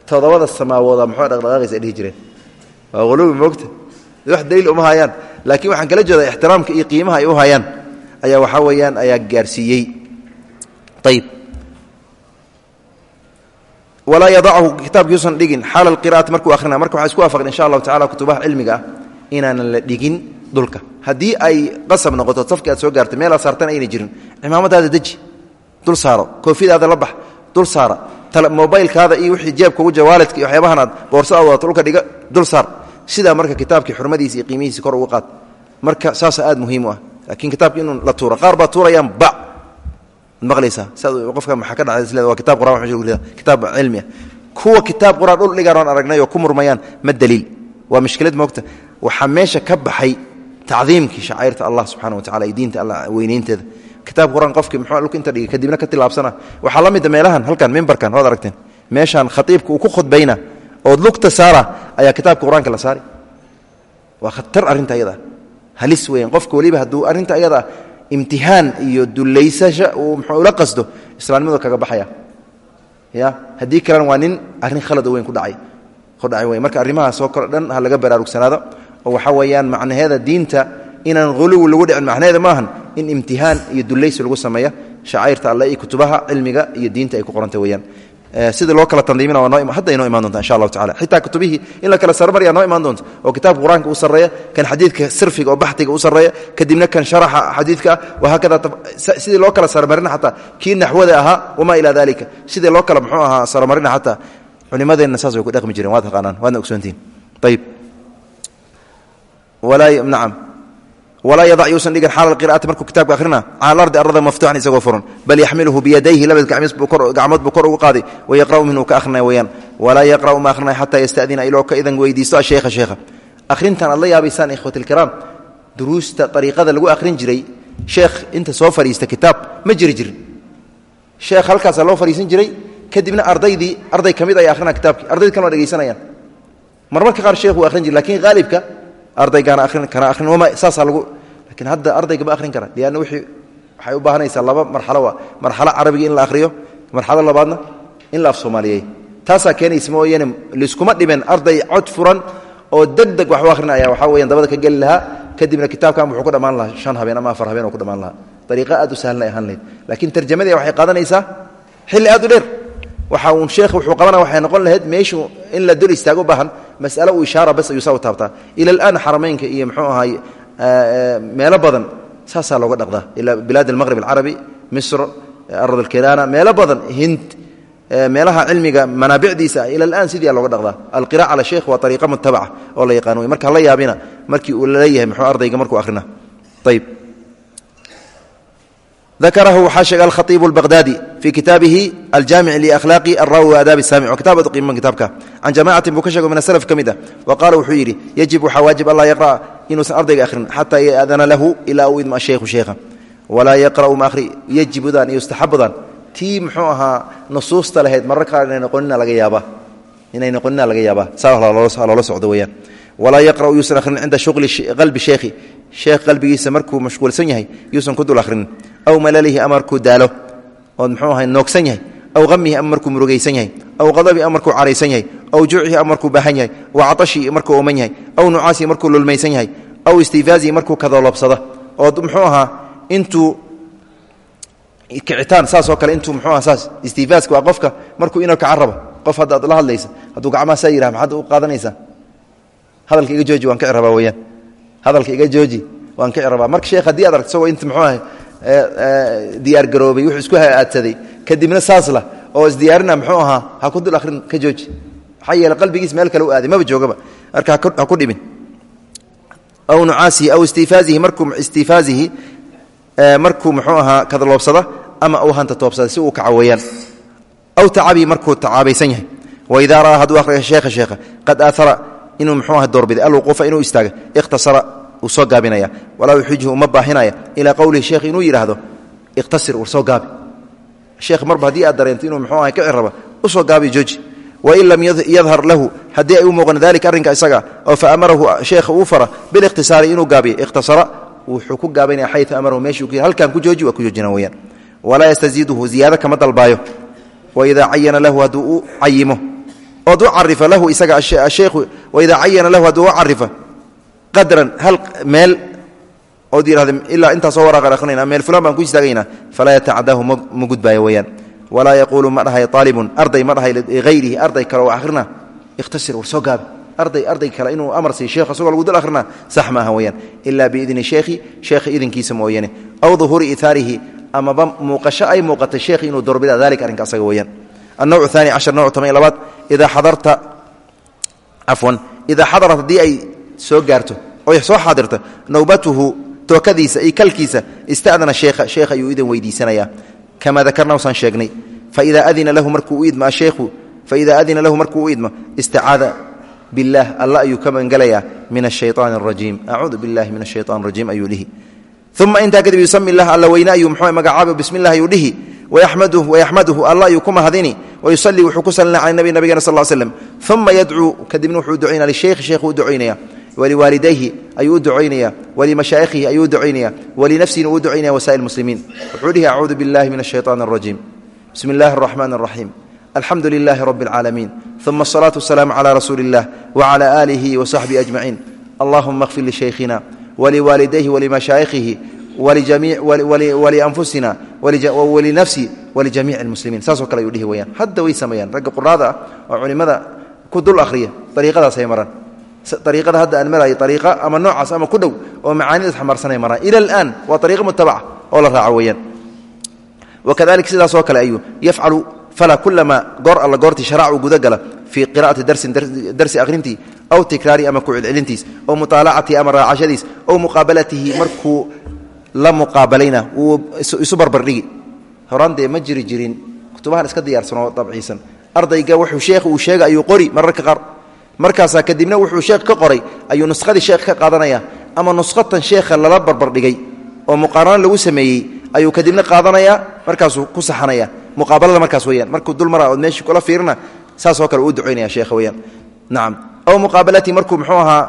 todobada samaawooda muxuu dhaqdhaqaaqaysa ay dhihi jireen huluwi moogta. Wax daliil uma hayaan. Laakiin waxaan kala jeedaa ixtiraamka iyo qiimaha ay u hayaan. Ayaa waxaa weeyaan ayaa gaarsiiyey. Ayib walaa yadachu kitaabkiiusan dhigin. Xaala alqira'ati markuu akhrina. Marka waxaa isku waafaqin insha allahu tacala kutubaha cilmiga ah inaanan la dhigin dhulka. Haddii ay qasab noqoto safki aad soo gaartay meel aad saartana aynay jirin. Cimaamadaada deji. Dul saaro. Koofidaada la bax. Dul saara. Mobaylkaada iyo wixii jeebka ugu jawaaladka iyo waxyaabahan aad boorsada wadato dhulka dhiga dul saar sidaa marka kitaabkii xurmadiisa iyo qiimihiisi kor uga qaad marka saasa aad muhiim u ah. Laakiin kitaabki inuu la tuuro qaar baa tuurayaan ba. Maqlaysaa qofka maxaa ka dhacay waa? Kitab quraan kitaab cilmi ah. Kuwa kitaab quraan dhul dhigaan aragnay oo ku murmayaan ma daliil. Waa mishkilad moogta waxaa meesha ka baxay tacdiimkii shacairta allah subxana wa tacala iyo diinta alla weynaynteeda kitaab quraan qofkii muxuu dhulka inta dhigay kadibna ka tilaabsana. Waxaa la mida meelahan halkan mimbarkan waad aragteen. Meeshaan khatiibka uu ku khudbayna ood lugta saara ayaa kitaabka qur'aanka la saari waa khatar arrinta ayadaa halis weyan qofka weliba hadduu arrinta ayadaa imtihaan iyo dulaysasha uu muxuu ula qasdo islaamnimadu kaga baxaya. Ya haddii kalena waa nin arrin khalado weyn ku dhacay. Ku dhacay weyn marka arrimahaasoo kale dhan ha laga baraarugsanaado oo waxaa weeyaan macnaheeda diinta inaan huluwi lagu dhicin macnaheeda maahan in imtihaan iyo dulaysi lagu sameeya shacairta alle iyo kutubaha cilmiga iyo diinta ay ku qoranta weeyaan sida loo kala tandiimina waa hadda inoo imaan doonta insha allahu tacala xitaa kutubihii in la kala sarmaryaa noo imaan doonta oo kitaabka qur'aanka u kan xadiidka sirfiga oo baxtiga u sarreeya kadibna kan sharaxa xadiidka ah wahaakada sidii loo kala sarmarina xataa kii naxwada ahaa wamaa ilaa dalika sidii loo kala muxuu ahaa sarmarina xataa culimadeenna saas way ku dhaqmi jireen waad taqaanaan waadna ogsoontihin ayib nacam walaa yadac yuusan dhigin xaala qira'ati markuu kitaabka akhrina cala alardi arada maftuuxan isagoo furan. Bal yaxmiluhu biyadayhi labad gacmood buu kor ugu qaaday wayaqra'u minhu ka akhrinaya weyaan walaa yaqra'u ma akhrinaya xataa yasta'dina iloo ka idan weydiisto asheekha sheekha akhrintan aad la yaabaysaan ikhwati ilkiraam duruusta ariiqada lagu akhrin jiray sheekh inta soo fadhiista kitaab ma jiri jirin sheekh halkaasaa loo fadhiisan jiray kadibna ardaydii arday ka mid ay akhrina kitaabkii ardayd kan waa dhegeysanayaan marmarka qaar sheekh wuu haalibka ardaygaana arrin kana arrin wama saasaa lagu lakiin hadda ardayga ma akhrin kara lianna wixii waxay u baahanaysaa laba marxalo waa marxalo carabiga in la akhriyo marxalo labaadna in la af soomaaliyeey taasaa keenaysa mooyaane liskuma dhiben arday cod furan oo deg deg wax u akhrinaya. Waxaa weyan dabada ka geli lahaa kadibna kitaabkan wuxuu ku dhammaan lahaa shan habeen ama afar habeen oo ku dhammaan lahaa. Ariiqa aad u sahlan ay ahaan lahayd. Laakiin tarjamadii waxay qaadanaysaa xilli aad u dheer. Waxa uun sheekh wuxuu qabana waxay noqon lahayd meeshu in la dul istaago u baahan masale u ishaara bas ayuu saa u taabtaa. Ila alaan xaramaynka iyo mxuu ahaay meelo badan saasaa looga dhaqdaa. Ilaa bilaad almaqhrib alcarabi misr arad alkedaana meelo badan hind meelaha cilmiga manaabicdiisa ah. ila alaan sidia looga dhaqdaa. Alqira cala sheikh waa ariiqa mutabaca oo la yaqaan wey marka la yaabina markii uu la leeyahay mxuu ardayga markuu ahrina ayb dakarahu waxaa sheegay alkhaiibu albaqdaadi fii kitaabihi aljaamic liakhlaaqi alraawi waadaabi saamic waa kitaab aad u qiiman kitaabka can jamacati buu ka sheego min aslaf ka mid ah wa qaala wuxuu yidhi yajib waxaa waajib allah yaqra'a inuusan ardayga ahrin xataa yaadana lahu ilaa uu idma ashaykhu sheekha walaa yaqra'u ma ahri yajibudan iyo istaxabudan tii muxuu ahaa nusuusta lahayd marar kaar inay noqonina laga yaabaa inay noqonina laga yaabaa saa loola socdo weyaan walaa yaqra'u yuusan ahrin cinda shuqli qalbi sheekhi sheekh qalbigiisa markuu mashquulsan yahay yuusan ku dul ahrinin aw malalihi ama markuu daalo ood muxuu ahay noogsan yahay aw hamihi ama markuu murugaysan yahay aw qadabi ama markuu caraysan yahay aw juucihi ama markuu baahan yahay wa caطashihi markuu ooman yahay aw nucaasihi markuu lulmaysan yahay aw istiifaazihi markuu kadolobsada ood muxuu ahaa intuu kicitaan saasoo kale intuu muxuu aha saas istiifaaska waa qofka markuu inuu kaca rabo. Qof hadda ad la hadlaysa hadduu gacmaha saa yidhaha maxaad u qaadanaysaa? Hadalka iga jooji waan kici rabaa weyaan hadalka iga jooji waan kici rabaa marka sheekh haddii ad aragto isagoo inta muxuu ahay diyaar garoobay wuxuu isku aadsaday kadibna saasla oo isdiyaarina muxuu ahaa ha ku dul akhrin ka jooji maxaa yeele qalbigiis meel kale u aaday maba joogaba. Marka ha ku dhibin. Aw nucaasihi aw istiifaazihi markuu istiifaazihi markuu muxuu ahaa kadaloobsada ama uu hanta toobsada si uu kaca weeyaan. Aw tacabii markuu tacaabaysan yahay. Waidaa ra'aa hadduu akhriya sheekha sheekha qad aahara inuu muxuu aha doorbiday alwuquufa inuu istaaga ikhtasara uu soo gaabinaya. Walaa yuxijhu uma baahinaya ilaa qowlihi sheekh inuu yidhaahdo ikhtasir war soo gaabi. Sheekh marba haddii aad u wain lam yadhar lahu haddii ay u muuqan dalika arrinka isaga oo fa amarahu sheekha uu fara bilikhtisaari inuu gaabiyo ikhtasara wuxuu ku gaabaynaya xayu amarahu meeshuu halkan ku jooji waa ku joojina weyaan walaa yastaziiduhu ziyaado kama dalbaayo waidaa cayana lahu hadduu u cayimo ood u carifa lahu isaga asheekhu waidaa cayana lahu hadduu u carifa qadran hal meel ood yidhahda ilaa intaasoo waraaqan akhrinayna walaa yaquulu ma dhahay aalibun arday ma dhahay liayrihi arday kale oo akhrina ikhtasir war soo gaabi arday arday kale inuu amar siiy sheekh isagoo lagu dul akhrina sax ma aha weyaan ilaa biidni sheekhi sheekha idinkiisa mooyane aw duhuuri ihaarihi amaba muuqasho ay muuqatay sheekhi inuu doorbida dalika arrinka asaga weyaan annowc aani cashar nowc toban iyo labaad idaa xadarta cafwan idaa xadarat haddii ay soo gaarto oy soo xaadirto nowbatuhu tookadiisa iyo kama dakarna usaan sheegnay faida adina lahu markuu u idmo asheekhu faida adina lahu markuu u idmo istacaada biاllah alla ayuu ka magangelayaa min الshayطaan الrajiim acuudu biاllahi min الshayطan الrajiim ayuu dhihi uma intaa kadib yusami lah alla weyne ayuu mxuu magacaaba bismi اllah ayuu dhihi wayaxmaduhu alla ayuu ku mahadini wayusalii wuxuu ku salina cala nabi nabigana sal slm uma yadcuu kadibna wuxuu ducaynaya lisheykhi sheekhu u ducaynaya waliwaalidayhi ayuu u ducaynaya walimashaaihihi ayuu u ducaynaya walinafsihina uu u ducaynaya wasaa'ir muslimiin wuxuu dhihi acuudu biاllahi min الshayطan الrajiim bismi اllahi الraxman الraxiim alxamdu lilahi rab اlcaalamiin uma الصlaatu wasalaamu cla rasuuli اllah wcla aalihi wasaxbihi ajmaciin allahuma اkfir lishaykhina waliwaalidayhi walimashaaihihi walianfusina walinafsi walijamiic اlmuslimiin saasoo kale ayuu dhihi weyaan hadda way sameeyaan ragga quraada ah oo culimada ku dul akhriya ariiqadaasay maraan ariiqada hadda aan marayo ariiqa ama noocaas ama ku dhow oo macaanidaas xamaarsanay maraan ila alaan waa ariiqa mutabaca oo la raaco weyaan wakadalik sidaasoo kale ayuu yafcalu fala kulama goor alla goortii sharaacu gudagala fii qira'ati darsin darsi akhrintii aw tikraari ama kucelcelintiis ow muطaalacatihi ama raacashadiis ow muqaabalatihi markuu la muqaabalayna wuu isu barbardhigi horaan dee ma jiri jirin. Kutubahan iska diyaarsanoo dabciisan. Ardayga wuxuu sheekh markaasaa kadibna wuxuu sheekh ka qoray ayuu nuskhadii sheekh ka qaadanaya ama nuskhatan sheekha lala barbardhigay oo muqaarano lagu sameeyey ayuu kadibna qaadanaya markaasuu ku saxanaya. Muqaabalada markaas weyaan markuu dul ood meeshii kula fiirina saasoo kale uu ducaynaya sheekha weyaan nacam aw muqaabalati markuu muxuu ahaa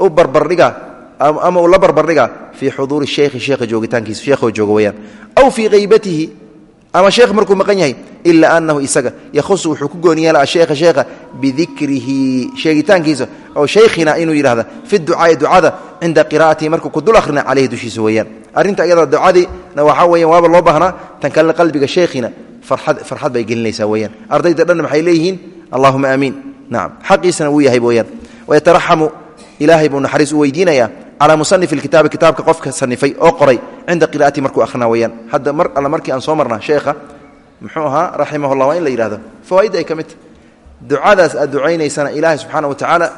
u barbardhiga ama uu la barbardhiga fii xuduuri sheekhi sheekha joogitaankiisa sheekhoo jooga weyaan aw fii haybatihi ama sheekh markuu maqan yahay ilaa anahu isaga yahusu wuxuu ku gooni yeela asheekha sheekha bidikrihi sheegitaankiisa oo shaykhina inuu yidhahda fi ducaai ducada cinda qira'atihi markuu ku dul akhrina caleyhi dushiisa weeyaan. Arrinta iyada ducadiina waxaa weyan waaba loo baahnaa tan kalena qalbiga farxad farxad bay gelinaysaa weyaan ardayda dhanna maxay leeyihiin? Allahuma aamiin nacam xaqiisana wuu yahay weyaan wayataraxamu ilaahay buu naxariis u weydiinayaa calaa musanif ilkitaabi kitaabka qofka sanifay oo qoray cinda qira'ati markuu akhrina weyaan hadda mar alla markii aan soo marna sheekha muxuu ahaa raximah llah waa in la yidhahdo fawaaidda ay ka mid tahy ducadaas aad ducaynaysana ilaahay subxaana wa tacaala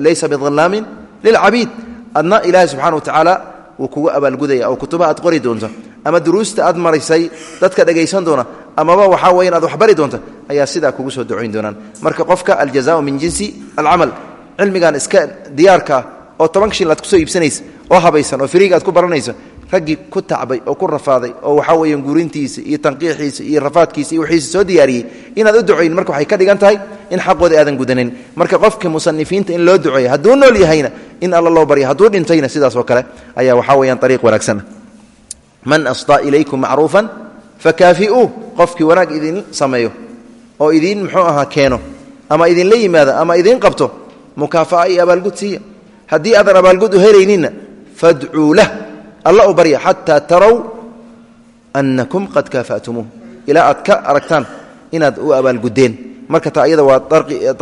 laysa bidallaamin lilcabiid adna ilaahay subxana wa tacaala wuu kugu abaalgudaya oo kutubaha aad qori doonto ama duruusta aad maraysay dadka dhegaysan doona amaba waxaa weyan aad waxbari doonta ayaa sidaa kugu soo ducayn doonaan oo tobanka shil aad ku soo iibsanaysa oo habaysan oo firiiga aad ku baranayso raggii ku tacbay oo ku rafaaday oo waxaa weeyaan guurintiisa iyo tanqiixiisa iyo rafaadkiisa iyo wixiisa soo diyaariyey inaad u ducayn marka waxay ka dhigan tahay in xaqooda aadan gudanin. Marka qofka musanifiinta in loo duceeyo hadduu nool yahayna in alla loo barya hadduu dhintayna sidaas oo kale ayaa waxaa weeyaan ariiq wanaagsan. Man asdaa ilaykum macruufan fakaafi'uu qofkii wanaag idin sameeyo oo idiin muxuu ahaa keeno ama idinla yimaada ama idiin qabto mukaafa'a iyo abaalgud siiya haddii aadan abaalgud u helayninna fadcuu lah. Alla u barya xataa tarow annakum qad kaafa'tumuuh. Ilaa aad ka aragtaan marka iyada waa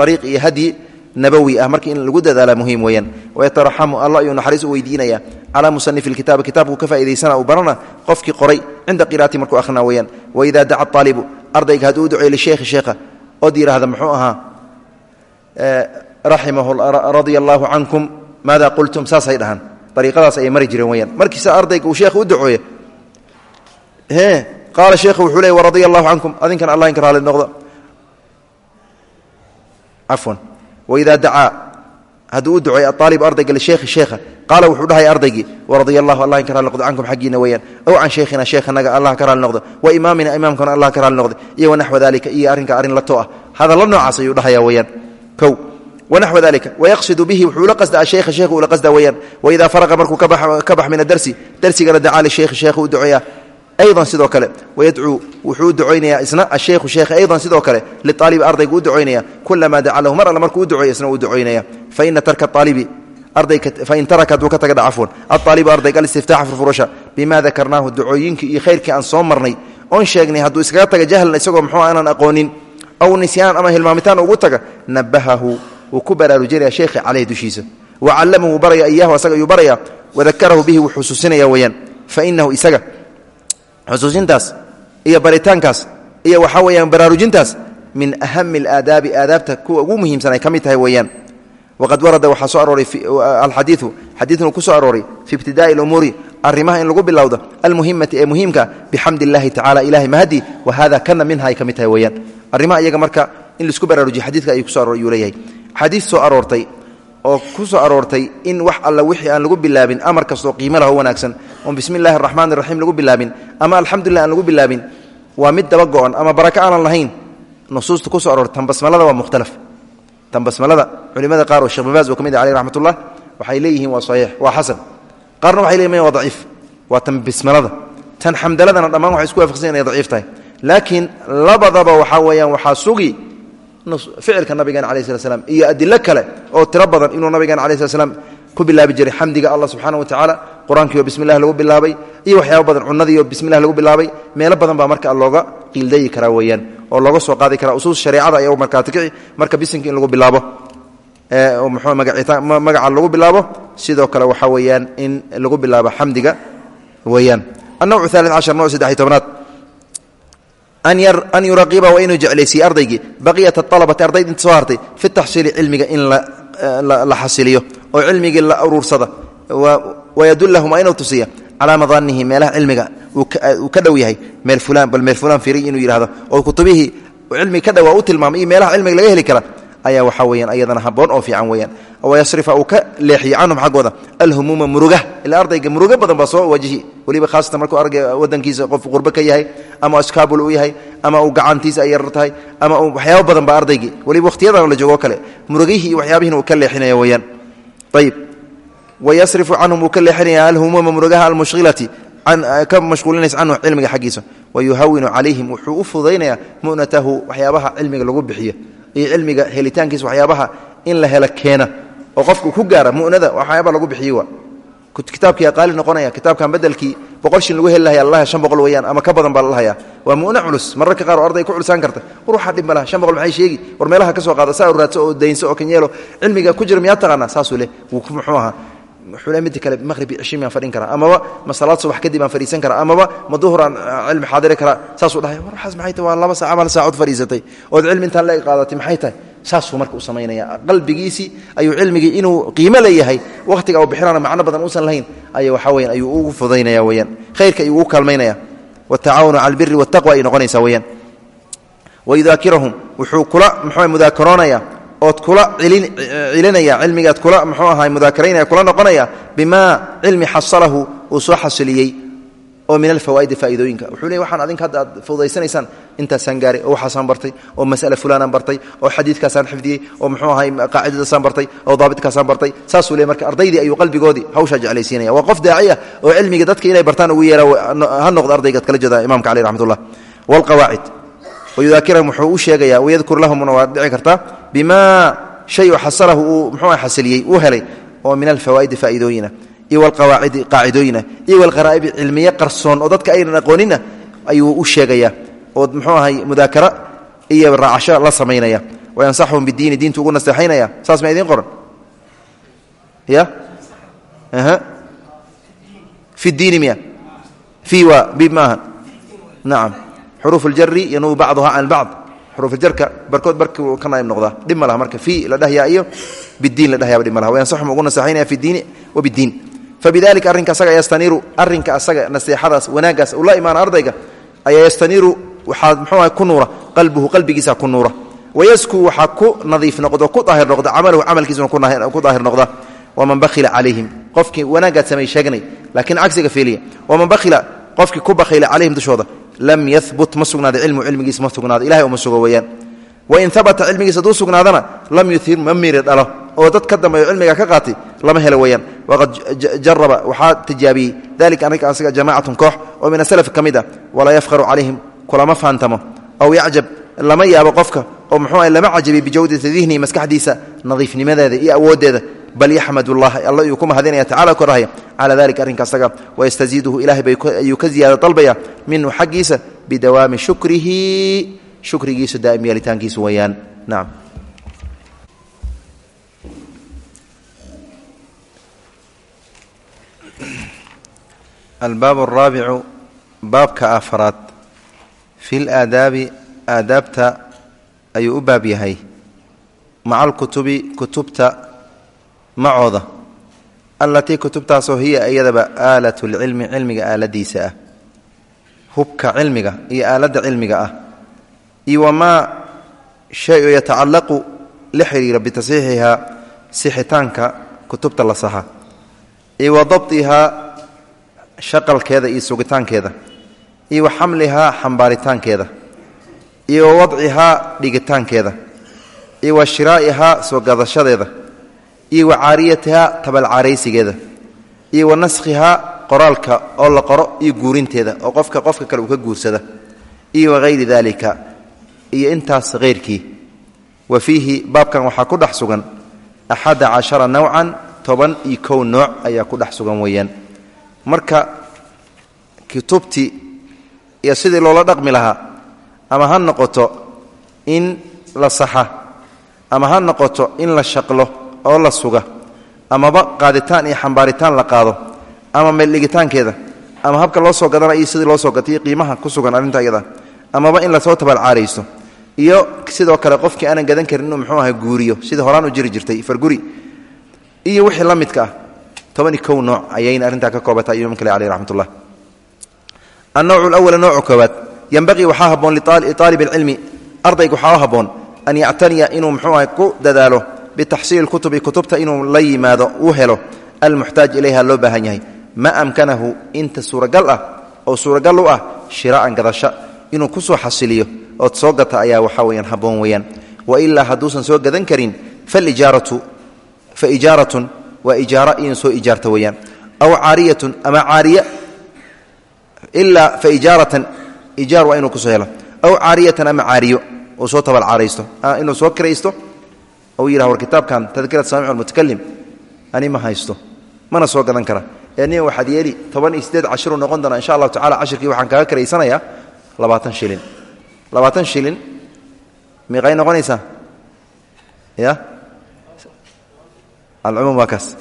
ariiq iyo hadyi nabowi ah. Marka in lagu dadaala muhiim weeyaan. Wayataraxamu alla ayuu naxariis weydiinaya calaa musanifi lkitaabi kitaabku ka faa'idaysana uu barana qofkii qoray cinda qiraati markuu akhrina weeyaan. Waidaa daca aalibu ardayga hadduu u duceeyo lisheekhi sheekha ood yidhaahda muxuu ahaa radia allaahu maada qultum saasay dhahaan ariiqadaas ayay mari jireen weyaan markiisa ardayga uu sheekha u ducooya e qaala sheekhu wuxuu leey waradia allahu cankum adinkan allah inka raali noqda cafwan waidaa dacaa hadduu u duceeyo aaalib ardayga lisheekhi sheekha qaala wuxuu dhahay ardaygii waradia allahu allah ka raali noqdo cankum xaggiina weeyaan ow can sheikhina sheekhanaga allah ka raali noqdo wa imaamina imaamkana allah ka raali noqdo iyo wanaxwa dalika iyo arrinka arrin wanaxwa dalika wayaqsidu bihi wuxuu ula qasda asheykha sheekhu ula qasda weeyaan waidaa faraqa markuu ka bax min adarsi darsigana dacaa lisheykhi sheekhu u duceeya aydan sidoo kale wayadcuu wuxuu u ducaynayaa isna asheykhu sheekh aydan sidoo kale liaalibi ardaygu u ducaynaya kulamaa daca lahu mar alle markuu u duceeyo isna uu ducaynaya faina tarka aalibi fain taraka hadduu ka taga dhacafun aaalibu ardayga alistiftaaxa furfurasha bima dakarnaahu ducooyinkii iyo khayrkii aan soo marnay oon sheegnay hadduu iskaga taga jahlan isagoo muxuu aanan aqoonin aw nisyaan ama hilmaamitaan ugu taga nabahahu wuu ku baraarujinaya sheekhi caleyh dushiisa. Wa callamahu baraya iyaahu asaga ayuu baraya wadakarahu bihi wuu xusuusinaya weyaan fainahu isaga xusuusintaas iyo baritaankaas iyo waxaa weyaan baraarujintaas min ahami alaadaabi aadaabta kuwa ugu muhiimsan ay ka mid tahay weeyaan. Waqad warada waxaa soo arooray alxadiiu xadiidun ku soo arooray fi ibtidaai lumuuri arrimaha in lagu bilowdo almuhimati ee muhiimka bixamdi illaahi tacala ilahay mahadi wa hada kana minha ay ka mid tahay weeyaan. Arrimaha iyaga marka in la isku baraarujiyo xadiidka ayuu kuso aroor ayuu leeyahay xadiid soo aroortay oo ku soo aroortay in wax alla wixii aan lagu bilaabin amar kastoo qiimo laho wanaagsan oon bismi illahi araxmaan lagu bilaabin ama alxamdulilah aan lagu bilaabin waa mid daba go-an ama baraka aanan lahayn nusuusta ku so aroortay tan basmalada waa mukhtalaf. Tan basmalada culimada qaar oo babaas oo ka mid ah waxay leeyihiin waa saxiix waa xasan. Qaarna waxay leeyihiin waa daciif waa tan bismalada tan xamdaladana dhammaan waxay isku waafaqsan inay daciif tahay. Laakiin labadaba waxaa weeyaan waxaa sugi ficilka nabigeena alai slat slam iyo adilo kale oo tiro badan inuu nabigeena alai slat slam ku bilaabi jiray. Xamdiga allah subxaana wa tacaala qur'aankiioo bismi llah lagu bilaabay iyo waxyaaba badan cunadiioo bismi llah lagu bilaabay meelo badan baa marka looga qiildayi karaa weeyaan oo looga soo qaadi karaa usuus shareecada ayaa markaati kici marka bisinka in lagu bilaabo magaca lagu bilaabo sidoo kale waxaa weeyaan in lagu bilaabo xamdiga weeyaan. Annawcu aali cashar nooc saddex iy tobnaad an yuraqiba waa inuu jeclaysiiye ardaygii baqiyata alabati ardayd inta soo hartay fi taxsiili cilmiga in la xasiliyo oo cilmigii la uruursada wayadulahum waa inuu tusiya calaa madanihi meelaha cilmiga uu ka dhow yahay meel fulaan bal meel fulaan firiy inuu yidhahdo oo kutubihii cilmiga ka dhowaa u tilmaamay iyo meelaha cilmiga laga heli kara ayaa waxaa weyaan ayadana haboon oo fiican weyaan wayasrifa uu ka leexiyo canhum xaggooda alhumuuma muruga. Ila ardayga murugo badan baa soo wajihi. Weliba haasatan markuu argay wadankiisa qof qurbo ka yahay ama askaabul u yahay ama uu gacantiisa ay yarar tahay ama uu waxyaaba badan baa ardaygii weliba wakhtiyadana la joogo kale. Murugihii iyo waxyaabihin uu ka leexinaya weyaan ayib wayasrifu canhum uu ka leexinaya alhumuuma murugaha almushhilati ka mashquulinaysa canhu cilmiga xaggiisa. Wayuhawinu calayhim wuxuu u fududaynayaa mu'natahu waxyaabaha cilmiga lagu bixiyo iyo cilmiga helitaankiisa waxyaabaha in la helo keena oo qofku ku gaara munada waxyaaba lagu bixiy wa kitaabkii qaali noqonaya kitaabkan bedelkii boqol shin lagu heli lahaya lalaha shan boqol weyaan ama ka badan baa lalahaya waa muna culus. Mararka qaar oo arday ku culusaan karta. War waxaa dhib ma laha. Shan boqol maxay sheegi? War meelaha ka soo qaado saa raadso oo daynso oo kanyeelo cilmiga ku jira miyaa taqaanaa? Saasuu leh. Wuu muxuu ahaa midda kale maqhrib iyo cishin miyaan fadhin karaa amaba ma salaad subax kadib aan fadhiisan karaa amaba ma duhuraan cilmi xaadiri karaa saasuu dhahay war waxaas maxay tahay waa laba saac ama hal saacood fadhiisatay ood cilmi intaan la qaadatay maxay tahay? Saasuu marka u samaynaya qalbigiisii ayuu cilmigii inuu qiimo leeyahay wakhtiga u bixinaana macno badan uusan lahayn aya waxaa weyan ayuu ugu fudaynaya weyaan khayrka ayuu ugu kaalmaynaya. Watacaawanu cala albiri waltaqwa ay noqonaysaa weyaan wayudaakirahum wuxuu kula muxuu mudaakaroonaya ood kula cilinaya cilmigaad kula mxuu ahaa mudaakaraynaya kula noqonaya bimaa cilmi xasalahu uu soo xasiliyey oo min alfawaa'idi faa'iidooyinka. Wuxuu leey waxaan adinka hadda aad fududaysanaysaan intaasaan gaaray oo waxaasaan bartay oo mas'ale fulaanaan bartay oo xadiidkaasaan xifdiyey oo muxuu ahay qaacidadaasaan bartay oo daabitkaasaan bartay. Saasuu leey marka ardaydii ayuu qalbigoodii hawshaa jeclaysiinaya. Waa qof daaciya oo cilmiga dadka inay bartaan ugu yeera ha noqdo ardaygaad kala jeeda imamka caleyh raxmatullah. Waalqawaacid wayudaakirahum wuxuu u sheegayaa wayadkur lahumna waa dhici kartaa bimaa shay xasalahu uu mxuu xasiliyey uu helay oo min alfawaa'idi faa'iidooyina iyo qaacidooyina iyo cilmiye qarsoon oo dadka aynan aqoonina ayuu u sheegayaa ood muxuu ahay mudaakara iyo raacasho la samaynaya wayansaxuhum bidiini diintu ugu nasteexaynaya saas ma idiin qoran ya fi diini miya fii waa bib maaha nacam xuruuf اljari yanubu bacduha can bacd xuruufjarka barkood barkuu ka naayib noqdaa dhib ma laha marka fii la dhahyaa iyo bidiin la dhahyaaba dhib ma laha wayansaxum ugu naseexaynaya fi diini wa bidiin fabidalika arrinka asaga yastaniiru arrinka asaga naseexadaas wanaaggaas uu la imaana ardayga ayaa yastaniiru waxaa muxuu aha ku nuura qalbuhu qalbigiisa ku nuura wayaskuu waxaa ku nadiif noqdo ku daahir noqda camalahu camalkiisuna ku daahir noqda waman bakhila calayhim qofkii wanaagaad samay sheegnay laakiin cagsiga fiiliya waman bakhila qofkii ku bakhila calayhim dushooda lam yahbut ma sugnaada cilmu cilmigiisa ma sugnaado. Ilahay uma sugo weeyaan wain abata cilmigiisa hadduu sugnaadana lam yuhir ma miri dhalo. Oo dad ka dambeeyo cilmiga ka qaatay lama helo weeyaan waqad jaraba waxaa tijaabiyey dalika aniga asiga jamaacatun koox oo min asalaf ka mid ah walaa yafharu calayhim kulama faantamo. Aw yacjab lama yaabo qofka oo muxuu ah lama cajabiy bijawdati dihnihi maskaxdiisa nadiifnimadeeda iyo awooddeeda bal yaxmad ullah alla iyuu ku mahadinaya tacala korahaya calaa dalika arrinka asaga wayastaziiduhu ilahay bayayuu ka ziyaado dalbaya minhu xaggiisa bidawaami shukrihi shukrigiisu daa'im yeelitaankiisu weeyaan nacam albaab araabicu baabka afaraad fi laadaabi aadaabta ayuu u baab yahay. Maca alkutubi kutubta macooda allatii kutubtaasoo hiya iyadaba aalat lcilmi cilmiga aaladiisa ah hubka cilmiga iyo aaladda cilmiga ah iyo wamaa shay oo yatacallaqu la xiriira bitasxiixihaa sixitaanka kutubta la saxa iyo wa dabtihaa shaqalkeeda iyo sugitaankeeda iyo wa xamlihaa xambaaritaankeeda iyo wa wadcihaa dhigitaankeeda iyo wa shiraa'ihaa soo iyo wa caariyatihaa tabalcaaraysigeeda iyo wa naskhihaa qoraalka oo la qoro iyo guurinteeda oo qofka qofka kale uu ka guursada iyo wahayri dalika iyo intaas hayrkii wa fiihi baabkan waxaa ku dhex sugan axada cashara nawcan toban iyo kow nooc ayaa ku dhex sugan weeyaan. Marka kutubtii iyo sidii loola dhaqmi lahaa ama ha noqoto in la saxa ama ha noqoto in la shaqlo oo la suga amaba qaaditaan iyo xambaaritaan la qaado ama meeldhigitaankeeda ama habka loo soo gadana iyo sidii loo soo gatay qiimaha ku sugan arrinta iyada amaba in la soo tabalcaaraysto iyo sidoo kale qofkii aanan gadan karin inuu muxuu aha guuriyo sidii horaan u jiri jirtay farguri. Iyo wixii la midka ah toban iyo kow nooc ayayna arrintaa ka koobata imaam kale aleh raxmat ullah annowcu lawala noocu koowaad yembaqii waxaa habboon liaalib alcilmi ardayga waxaa u habboon an yactaniya inuu muxuu aha ku dadaalo bitaxsiili kutubi kutubta inuu la yimaado uu helo almuxtaaj ilayha loo baahan yahay ma amkanahu inta suuragal ah oo suuragal u ah shiraa'an gadasho inuu ku soo xasiliyo ood soo gata ayaa waxaa weyaan habboon weeyaan wailaa hadduusan soo gadan karin fa ijaaratun waa ijaara inuu soo ijaarta weeyaan aw caariyatun ama caariya ilaa fa ijaaratan ijaar waa inuu ku soo helo aw caariyatan ama caariyo ou yidhah war kitaabkan tadkirat saamic almutakalim ani ma haysto. Mana soo gadan kara. Ee nin waxaad yeeli toban iyo siddeed cashiruu noqon doonaa insha allahu tacala cashirkii waxaan kaaga karaysanayaa labaatan shilin. Labaatan shilin? Miiqay noqonaysaa? Ya alcumuum waa kaas.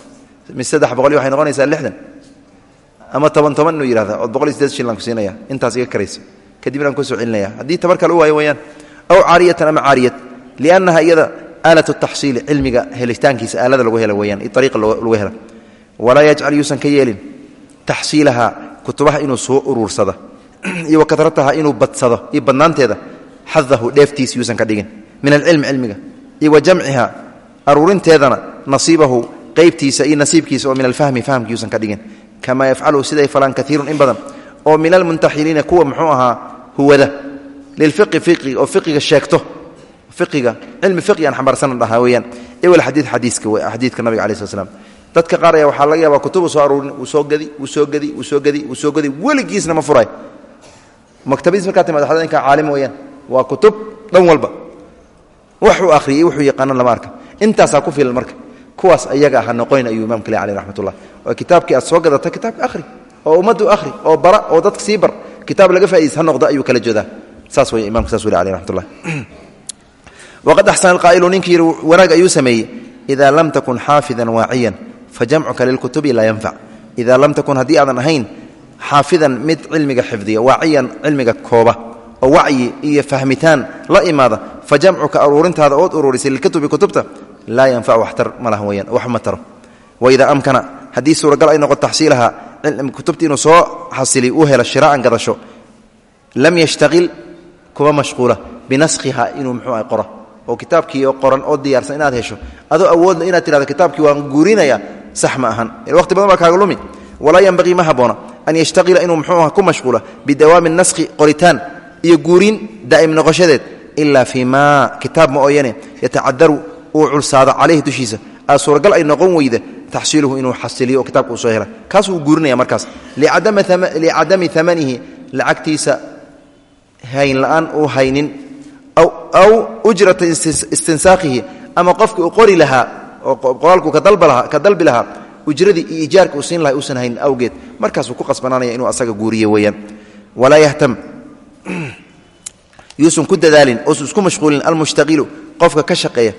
Mi saddex boqol iyo waxay noqonaysaa lixdan. Ama toban toban inuu yihahda ood boqol iyo sideed shilin aan ku siinaya intaas iga karayso. Kadibna aan ku soo celinaya haddii tabar kale u waayo wayaan aw caariyatan ama caariyad liannaha iyada aalat taxsiili cilmiga helitaankiisa aalada lagu hela weyaan ariiqa lagu hela walaa yajcal yuusan ka yeelin taxsiilaha kutubaha inuu soo uruursada <clears throat> iyo wa karataha inuu badsado iyo badnaanteeda xadahu dheeftiisa yuusan ka dhigin min alcilmi cilmiga iyo wa aruurinteedana nasiibahu qaybtiisa iyo nasiibkiisa oo min alfahmi fahmka yuusan ka dhigin. Kamaa yafcaluhu siday falaan kaiirun in badan oo min almuntaxiliina kuwa muxuu ahaa huwada. Lilfiqi fiqi oo fiqiga sheegto fiqiga cilmi fiqi aan xambaarsan dhahaa weeyaan. Ewel xadiid xadiiska xadiidka nabiga alai slat slam dadka qaar ayaa waxaa laga yaabaa kutubu soo aruurin wuu soo gadi wuu soo gadi wuu soo gadi wuu soo gadi weligiisna ma furay. Maktabadiis markaa timaad waxda ninkaa caalim weeyaan. Waa kutub dhan walba. Waxuu akhriyey wuxuu yaqaano lama arka. Intaasaa ku filan marka. Kuwaas ayaga ha noqoyn ayuu imamka le aleh raxmat ullah oo kitaabkii aad soo gadata kitaabka ahri oo ummaddu ahri oo bara oo dadka sii bar. Kitaab laga faa'idaysa ha noqdo ayuu kala joodaa. Saas wey imamka saas weli aleh raxmat ullah waqad axsana alqaa'ilu ninkii wanaag ayuu sameeyey ida lam takun xaafidan waaciyan fajamcuka lilkutubi laa yanfac ida lam takun haddii aadan ahayn xaafidan mid cilmiga xifdiya waaciyan cilmiga kooba oo wacyi iyo fahmitaan la imaada fa jamcuka aruurintaada ood uruurisay lilkutubi kutubta laa yanfac waxtar ma laha weyaan wax ma taro waida amkana haddii suuragal ay noqoto taxsiilaha kutubta inuu soo xasili uu helo shiraa'an gadasho lam oo kitaabkii oo qoran oo diyaarsan inaad hesho. Adoo awoodla inaad tirahdo kitaabkii waan guurinaya sax ma ahan. Waqti badan baa kaaga lumi. Walaa yanbaqii ma haboona an yashtaqila inuu muxuu aha ku mashquula bidawaami naskhi qoritaan iyo guurin daa'im noqoshadeed ilaa fii maa kitaab ma ooyane yatacadaru uu culsaado calayhi dushiisa. Suuragal ay noqon weyda taxsiiluhu inuu xasiliyo oo kitaabka uu hela. Kaasuu guurinaya markaas. Licadami amanihi lacagtiisa hayn la'aan uu haynin aw ujrata istinsaaqihi ama qofkii uu qori lahaa oo qoraalku ka dalbi lahaa ujradii iyo ijaarka uu siin laha uusan haynin awgeed markaasuu ku qasbanaanaya inuu asaga guuriye weeyaan. Walaa yahtam. <clears throat> Yuusan ku dadaalin oosan isku mashquulin almushtaqilu qofka ka shaqeeya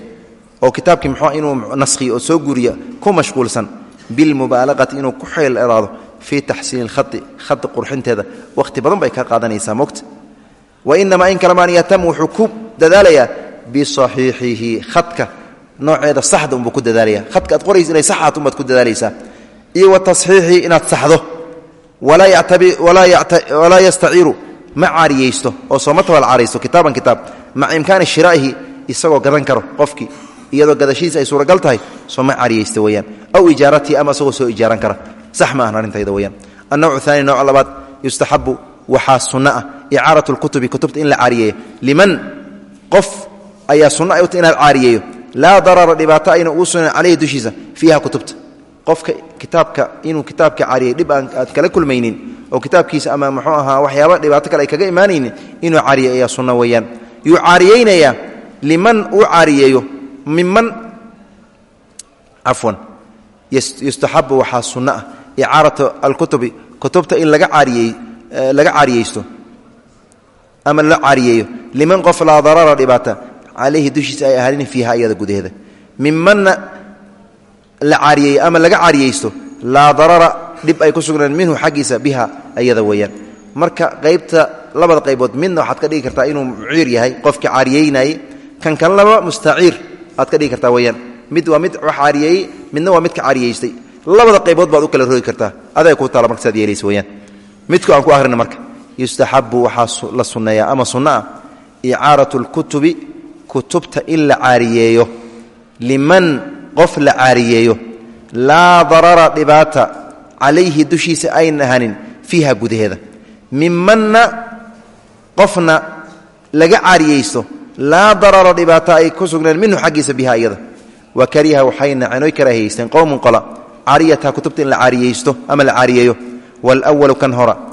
oo kitaabkii muxuu inuu naskhiyo oo soo guuriya ku mashquulsan. Bilmubaalaqati inuu ku xeel eraado fii taxsiini lkhai khadi qurxinteeda. Wakhti badan bay ka qaadanaysaa wa inamaa in kalamaan yahtam wuxuu ku dadaalayaa bisaxiixihi khadka. Nooceeda saxda unbuu ku dadaalaya. Khadka aad qoraysa inay saxaat unbaad ku dadaalaysaa iyo wa tasxiixihi inaad saxdo. Walaa yastaciiru. Ma caariyeysto oo sooma tabal caaraysto kitaaban kitaab. Maca imkaani shiraa'ihi isagoo gadan karo qofkii. Iyadoo gadashiisa ay suuragal tahay sooma caariyeysta weyaan aw ijaaratii ama isagoo soo ijaaran kara. Sax ma ahan arrintayda weyaan annowcu aani nooc labaad yustaxabu waxaa sunno ah icaarat lkutubi kutubta in la caariyeeyo liman qof ayaa sunno ay u ta inaad caariyeeyo laa darara dhibaato ayna ugu sugnan calayhi dushiisa fiiha kutubta qofka kitaabka inuu kitaabka caariyey dhib aad kala kulmaynin oo kitaabkiisa ama muxuu ahaa waxyaaba dhibaato kale ay kaga imaanaynin inuu caariye ayaa sunno weeyaan yuu caariyeynayaa liman uu caariyeeyo miman cafwan yustaxabu waxaa sunno ah icaaratu alkutubi kutubta in laga caariyeysto ama la caariyeeyo liman qof laa darara dhibaata. Calayhi dushiisa ay ahaanin fiiha iyada gudaheeda. Mimanna la caariyeeyo ama laga caariyeysto laa darara dhib ay ku sugnaan minhu xaggiisa biha ayada weeyaan. Marka qaybta labada qaybood midna waxaad ka dhigi kartaa inuu muciir yahay qofkii caariyeynayey kan kalnaba mustaciir aad ka dhigi kartaa weyaan mid waa mid caariyeeyey midna waa mid ka caariyeystay labada qaybood baad u kala rogi kartaa. Aday kuu taala marka saad yeelaysa weyaan midku aan ku ahrina marka yustaxabu waxaa la sunneeyaa ama sunno ah icaaratu lkutubi kutubta in la caariyeeyo. Liman qof la caariyeeyo. Laa darara dhibaata. Calayhi dushiisa aynan ahanin fiiha gudaheeda. Mimanna qofna laga caariyeysto laa darara dhibaata ay ku sugneen minhu xaggiisa biha iyada. Wa kariha waxay naceen oy karaahiyeysteen qowmun qola. Caariyataha kutubta in la caariyeysto ama la caariyeeyo. Waalwalu kan hora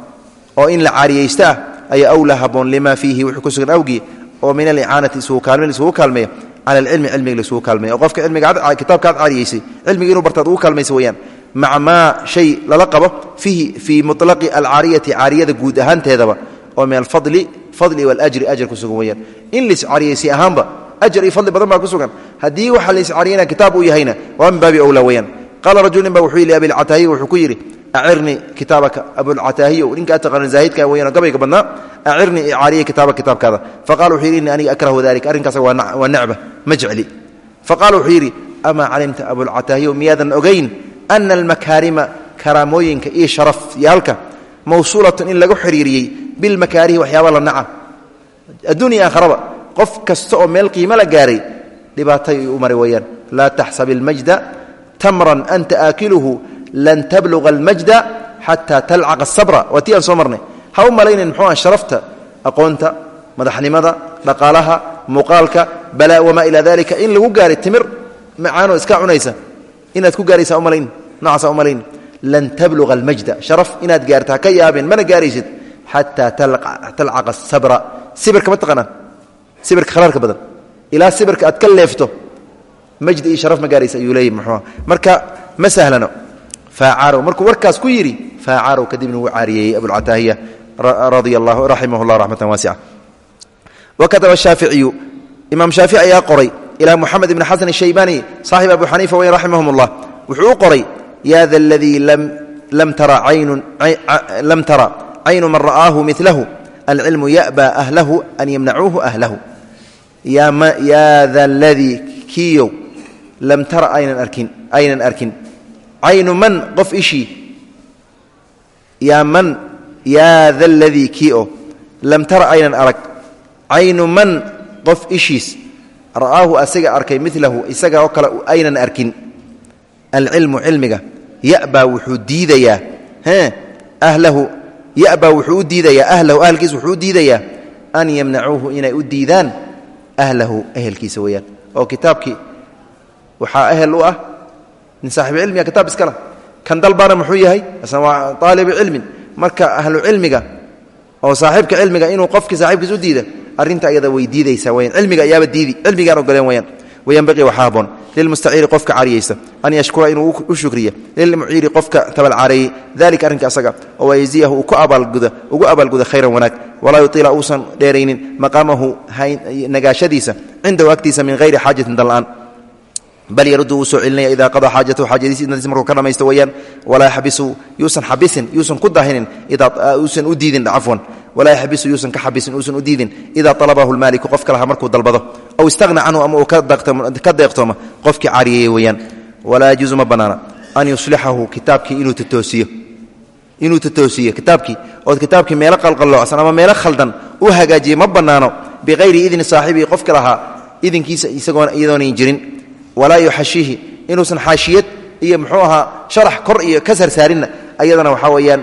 oo in la caariyeysto ah ayaa awlaa haboon lima fiihi wuxuu ku sugan awgii oo min alicaanati isugu kaalme isugu kaalmeeyo cala alcilmi cilmiga laisugu kaalmeeyo oo qofka cilmiga kitaabka ad caariyeysay cilmiga inuu bartaad ugu kaalmaysa weyaan maca maa shay lala qabo fiihi fii muطlaqi alcaariyati caariyada guud ahaanteedaba oo min alfadli fadli waljri ajar ku sugan weyaan in laiscaariyeysi ahaanba ajar iyo fadli badan baa ku sugan. Haddii waxa laiscaariyana kitaab uu yahayna waa min baabi owlaa weyaan qaala rajul nin ba wuxuu yidhi abilcataahiy wuxuu ku yidhi acirnii kitaabaka abulcataahiyo ninka aad taqaana zaahidka weeyaan gabayga badnaa acirnii icaariya kitaaba kitaabkaada faqala wuxuu yidhi aniga akrahu dalik arrinkaas waa necba ma jecli faqala wuxuu yidhi amaa calimta abulcataahiyo miyaadan ogayn ana almakaarima karaamooyinka iyo sharafyaalka mawsuulatun in lagu xiriiriyey bilmakaarihi waxyaaba la naca adduunya aakharaba qof kasta oo meel qiimo la gaaray dhibaatay u maray weeyaan laa taxsab ilmajda tamran anta aakiluhu lan tabluga almajda xataa talcaqa asabra waa tii aan soo marnay. Ha u malaynin muxuu ah sharafta aqoonta madaxnimada dhaqaalaha muuqaalka balaa wamaa ilaa dalika in lagu gaaray timir macaanoo iska cunaysa. Inaad ku gaaraysa umalayn noocaasa umalayn lan tabluga almajda. Sharaf inaad gaarta ha ka yaabeen mana gaaraysid. Xataa talcaqa asabra sibirka ma taqaanaa sibirka kharaarka badan. Ilaa sibirka aad ka leefto majdi iyo sharaf ma gaaraysa ayuu leeyahy muxuuha marka ma sahlano. Faacarow markuu warkaas ku yidhi faacarow kadibna wuu caariyeeyey abulcataahiya radia allahu raximah llah raxmatan waasica wa kataba shaaficiyu imaam shaafici ayaa qoray ilaa muxamed ibni xasan shaybani saaxib abu xaniifa weyn raximahum ullah wuxuu u qoray ya da aladii lam tara caynu man ra'aahu milahu alcilmu ya'ba ahlahu an yamnacuuhu ahlahu. Yaa da ladii kiyow lam tara aynan arkin aynan arkin. Caynu man qof ishii yaa man yaa da ladii kii o lam tara aynan arag. Caynu man qof ishiis ra'aahu asaga arkay milahu isaga oo kale aynan arkin. Alcilmu cilmiga. Yabaa wuxuu diidayaa ahlahu. Yabaa wuxuu u diidayaa ahlahu ahalkiisa wuxuu u diidayaa an yamnacuuhu inay u diidaan. Ahlahu ehelkiisa weeyaan. Oo kitaabkii waxaa ehel u ah nin saaxibu cilmiga kitaab iskala. Kan dalbaana muxuu yahay? Asna waa aalibu cilmin. Marka ahlu cilmiga oo saaxiibka cilmiga inuu qofkii saaxibkiis u diida arrinta ayada way diidaysaa weyaan cilmiga ayaaba diidi cilmigaan ogoleen weyaan wayanbaqii waxaa haboon lilmustaciiri qofka cariyeysta an yashkura inuu u shukriya. Lilmuciiri qofka tabalcareeyey dalika arrinka asaga oo wayziyahu uu ugu abaalguda khayran wanaag. Walaa yuiila uusan dheeraynin maqaamahu nagaashadiisa cindahu agtiisa min hayri xaajatin danla'aan bal yaruddu wuu soo celinaya idaa qadaa xaajatahu xaajadiis markuu ka dhamaysto weyaan walaa yaxbisu yuusan xabisin yuusan ku dahinin idaauusan u diidin cafwan walaa yaxbisu yuusan ka xabisin uusan u diidin idaa alabahu lmaaliku qofka lahaa markuu dalbado aw istahna canhu ama uu ka deeqtooma qofkii caariyeeye weyaan walaa yajuusu ma bannaana an yuslixahu kitaabkii inuu tatoosiyo inuu tatoosiyo kitaabkii ood kitaabkii meelo qalqalloocsan ama meelo khaldan u hagaajiye ma bannaano biqayri idni saaxibihi qofka lahaa idinkiisa iyadoonay jirin walaa yuxashiihi inuusan xaashiyad iyo muxuu ahaa sharax kor iyo ka sarsaarinna ayadana waxaa weyaan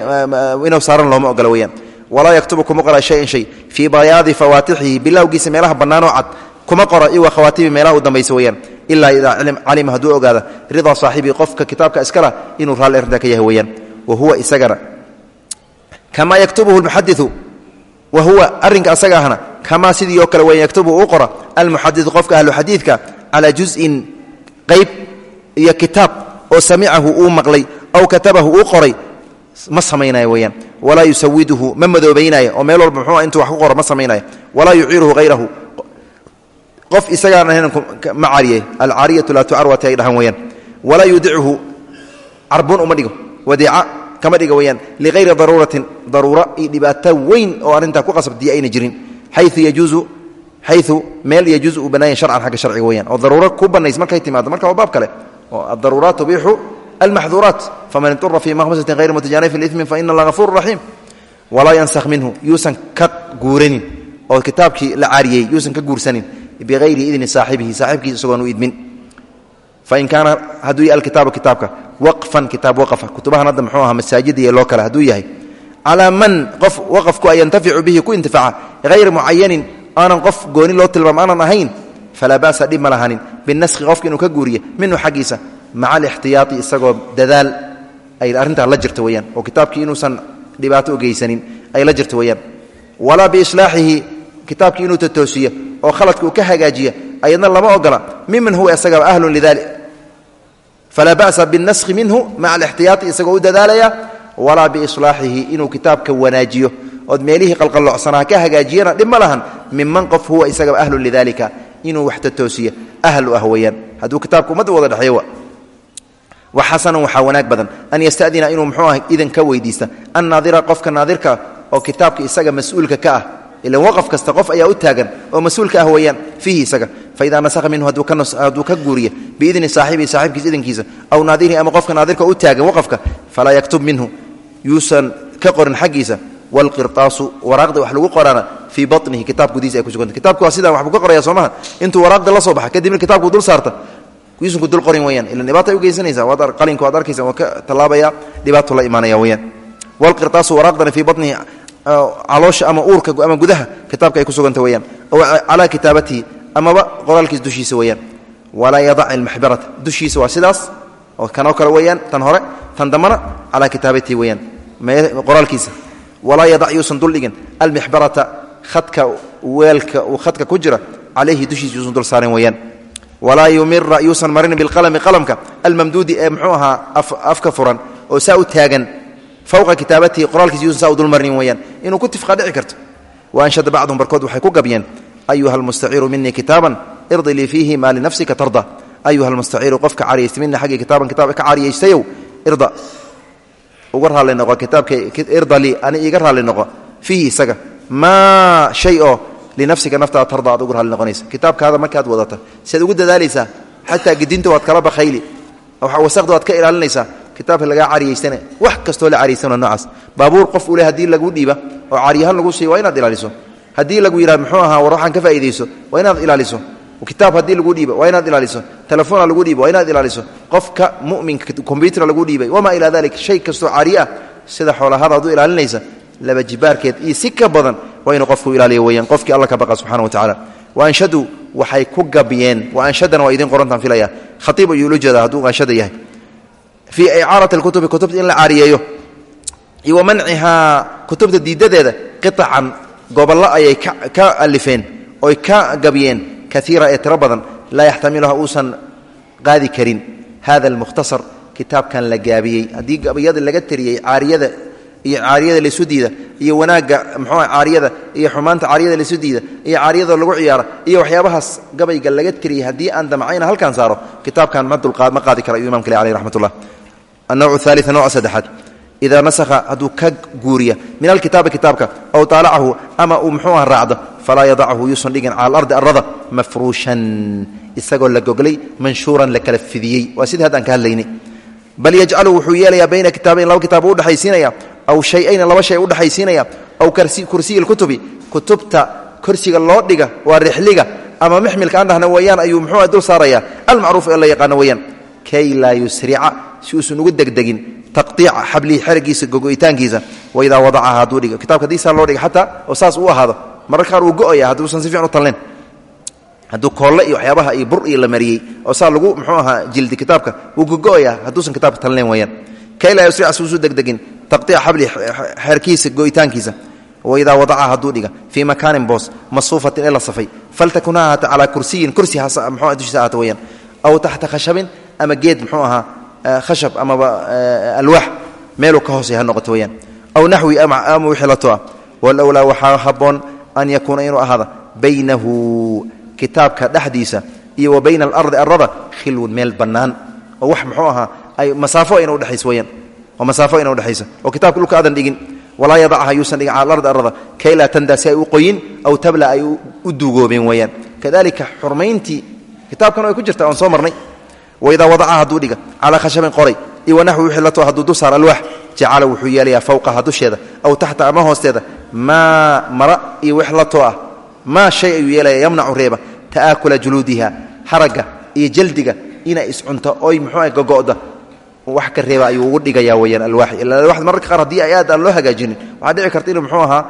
inuu saaran looma ogola weyaan walaa yaktubu kuma qora shayan shay fii bayaadi fawaatixihi bilowgiisa meelaha bannaanoo cad kuma qora iwa khawaatibi meelaha u dambaysa weyaan ilaa idaa calima hadduu ogaada ridaa saaxibii qofka kitaabka iskala inuu raalli arrintaa ka yahay weyaan wa huwa isagana kamaa yaktubuhu lmuxadiu wa huwa arrinka asaga ahna kamaa sidii oo kale weyan qayb iyo kitaab oo samicahu uu maqlay aw katabahu uu qoray ma samaynayo weyaan walaa yusawiduhu ma madoobaynaayo oo meel walba muxuu intuu wax ku qoro ma samaynayo. Walaa yuciiruhu hayrahu qof isagaan ahayn ma cariye alcaariyatu laa tucar waati ay dhahaan weyaan walaa yudichu carbun uma dhigo. Wadiica kama dhiga weyaan ligayri daruuratin daruura iyo dhibaato weyn oo arrintaa ku qasabtiya ayna jirin. Xayu yajuusu xayu meel yajuusu uu banaanya sharcan xagga sharciga weyaan oo daruuro ku banays markay timaado. Marka waa baab kale oo addaruuraat tubiixu almaxduuraat faman itura fii mahmasatin hayri mutajaanifin limin faina allah hafuuru raxiim walaa yansakh minhu yuusan ka guuranin oo kitaabkii la caariyey yuusan ka guursanin biayri idni saaxibihi saaxibkiisa isagoon u idmin. Fain kaana hadduu yahay alkitaabu kitaabka waqfan kitaab waqafa kutubahan hadda muxuu aha masaajida iyo loo kale hadduu yahay calaa man qof waqafku ay yantaficu bihi ku intifaaca hayra mucayanin aanan qof gooni loo tilmaam aanan ahayn falaa ba'sa dhib ma lahanin. Binaskhi qofka inuu ka guuriya minhu xaggiisa maca alixtiyaai isagoo dadaal ay arrintaa la jirto weyaan oo kitaabkii inuusan dhibaato u geysanin ay la jirto weyaan walaa biislaaxihi kitaabkii inuu tatoosiyo oo khaladka uu ka hagaajiya ayadna lama ogola miman huwa isagaba ahlun lidalik. Falaa ba'sa binaskhi minhu maca alixtiyaai isagoo u dadaalaya walaa biislaaxihi inuu kitaabka wanaajiyo ood meelihii qalqallocsanaa ka hagaajiyana dhib ma lahan miman qof huwa isagaba ahlun lidalika inuu wax tatoosiya ahl u ah weyaan hadduu kitaabka ummadda wada dhexeeyo waxasanan waxaa wanaag badan. An yastadina inuu mxuu ah idan ka weydiista. Annaadira qofka naadirka oo kitaabka isaga mas'uulka ka ah ilan waqaf kasta qof ayaa u taagan oo mas'uulka ah weyaan fiihi isaga. Nasakha minhu hadduu ka guuriya biidni saaxibihi saaxibkiisa idankiisa aw naadirihi ama qofka naadirka u taagan waqafka falaa yaktub minhu. Yuusan ka qorin xaggiisa wlqiraasu waraaqda wax lagu qoraana fii banihi kitaab gudihiisa ay ku suganta kitabka waa sidan waxbuu qoraya soo maha waraaqda la soo baxa kadibna kitabku dul saarta yuusanku dul qorin weyaan ilan dhibaata ay ugeysanaysa qalinka waad arkaysa waa ka tallaabaya dhibaato la imaanaya weyaan wlqiraasu waraaqdana fii banihi caloosha ama uurka ama gudaha kitaabka ay ku suganta weyaan ow calaa kitaabatihi amaba qoraalkiisa dushiisa weyaan walaa yadac ilmaxbarata dushiisa waa oo kanoo kale weyaan tan hore tan dambana calaa kitaabatihi weyaan qoraalkiisa walaa yadac yuusan duldhigin almixbarata khadka weelka uu khadka ku jira calayhi dushiisa yuusan dul saarin weyaan walaa yumira yuusan marin bilqalami qalamka. Almamduudi ee muxuu ahaa afka furan oo saa u taagan fowqa kitaabatihi qoraalkiisa yuusan saa u dulmarin weyaan inuu ku tifqa dhici karto. Waanshada bacduhum barkood waxay ku gabyeen ayuha almustaciiru minii kitaaban irdi lii fiihi maa linafsika tarda. Ayuha almustaciiru qofka cariyaysta uga raalli noqo kitaabka irda lii ani iiga raalli noqo fiihi isaga maa shay oo linafsika naftaada tarda aad ugu raalli noqonaysa. Kitaabkaada markaad wadata siaad ugu dadaalaysaa xataa gedinta waad kala bakhayli wasaqda waad ka ilaalinaysaa kitaabka lagaa cariyaystana wax kastoo la cariyaysana noocaas. Baabuur qof ule haddii lagu dhiiba oo cariyahaan lagu siiyo waa inaad ilaaliso. Haddii lagu yidhahdo muxuu ahaa war waxaan ka faa'iidayso waa inaad ilaaliso kitaab haddii lagu dhiiba waa inaad ilaaliso. Telefoona lagu dhiiba waa inaad ilaaliso. Qofka muminka combyutra lagu dhiibay wamaa ilaa dalik shay kastoo cari ah sida xoolahada ad u ilaalinaysa laba jibaarkeed iyo si badan waa inuu qofku ilaaliyo weyaan qofkii alla ka baqa subxana wa tacala waanshadu waxay ku gabyeen waanshadana waa idin qorantaan filaya khaiib ayuu ula jeedaa hadduu anshada yahay. Fii icaarati lkutubi kutubta in la caariyeeyo iyo wa kutubta diidadeeda qiطacan gobollo ayay ka alifeen oy ka gabyeen kaiira ee tiro badan laa yaxtamiluha uusan qaadi karin hada almukhtasar kitaabkan la gaabiyey haddii gabayada laga tariyey caariyada iyo caariyada laysu diida iyo wanaagga mxuua caariyada iyo xumaanta caariyada laysu diida iyo caariyada lagu ciyaara iyo waxyaabahaas gabayga laga tiriyey haddii aan damcayna halkaan saaro kitaabkan ma dulqaad ma qaadi kara ayuu imamka le aleh raxmat ullah annowc aali nooca saddexaad idaa nasakha hadduu ka guuriya min alkitaabi kitaabka aw taalacahu ama uu muxuu ah raacdo falaa yadachu yuusan dhigin cala alardi arada mafruushan isagoo la goglay manshuuran la kala fidiyey waa sidii haddaan ka hadlayni bal yajcalu wuxuu yeelayaa bayna kitaabayn laba kitaab u udhexaysiinaya aw shayayni laba shay udhexaysiinaya aw kursiyi lkutubi kutubta korsiga loo dhiga waa rixliga ama mixmilka aan dhahna weeyaan ayuu muxuu dul saaraya almacruuf taqطiica xablihi xerigiisa gogo'itaankiisa waidaa wadacaha hadduu dhigo. Kitabka haddii saa loo dhiga xataa oo saas uu ahaado mararka qaar uu go'aya hadduusan si fiican u talnayn hadduu koolle iyo waxyaabaha iyo bur iyo la mariyey oo saa lagu muxuu ahaa jildi kitaabka wuu gogo'aya hadduusan kitaabka talnayn weeyaan. Kay laa yusrica si uusu degdegin taqطiica xablihi xerkiisa go'itaankiisa waidaa wadacaha hadduu dhiga fii makaanin boos masuufatin ee la safay faltakun ha ahaata calaa kursiyin kursi mxu dushiisa ahaata weyaan aw taxta khashabin ama geed muxuu ahaa khashab amaba alwaax meeluu ka hoosay ha noqoto weyaan aw naxwi ama wixii la toa. Walowlaa waxaa an yakuuna inuu ahaada baynahu kitaabka dhexdiisa iyo wa bayna alardi arada khilwun meel bannaan. Oo wax muxuu ahaa ay masaafo ayna udhexaysa weyaan oo masaafo ayna udhexaysa oo kitabka dhulka aadan dhigin. Walaa yadacha yuusan dhigin cala alardi arada kay laa ay u qoyin aw tabla ay u duugoobeen weyaan kadalika xurmayntii kitaabkan ay ku jirta aan soo marnay waidaa wadacaha hadduu dhiga calaa khashabin qoray iyo wanaxwi wixii la too hadduu dul saar alwaax jacala wuxuu yeelayaa fawqaha dusheeda aw taxta ama hoosteeda maa mara iyo wix la too ah maa shay ayuu yeelaya yamnacu reeba ta'aakula juluudiha haragga iyo jaldiga inay iscunto oy muxuua gogo'da wax ka reeba ayuu ugu dhigayaa weyaan alwaaxi ila alwaxd mararka qaar haddii aad aan loo hagaajinin waxaa dhici karta inuu muxuu ahaa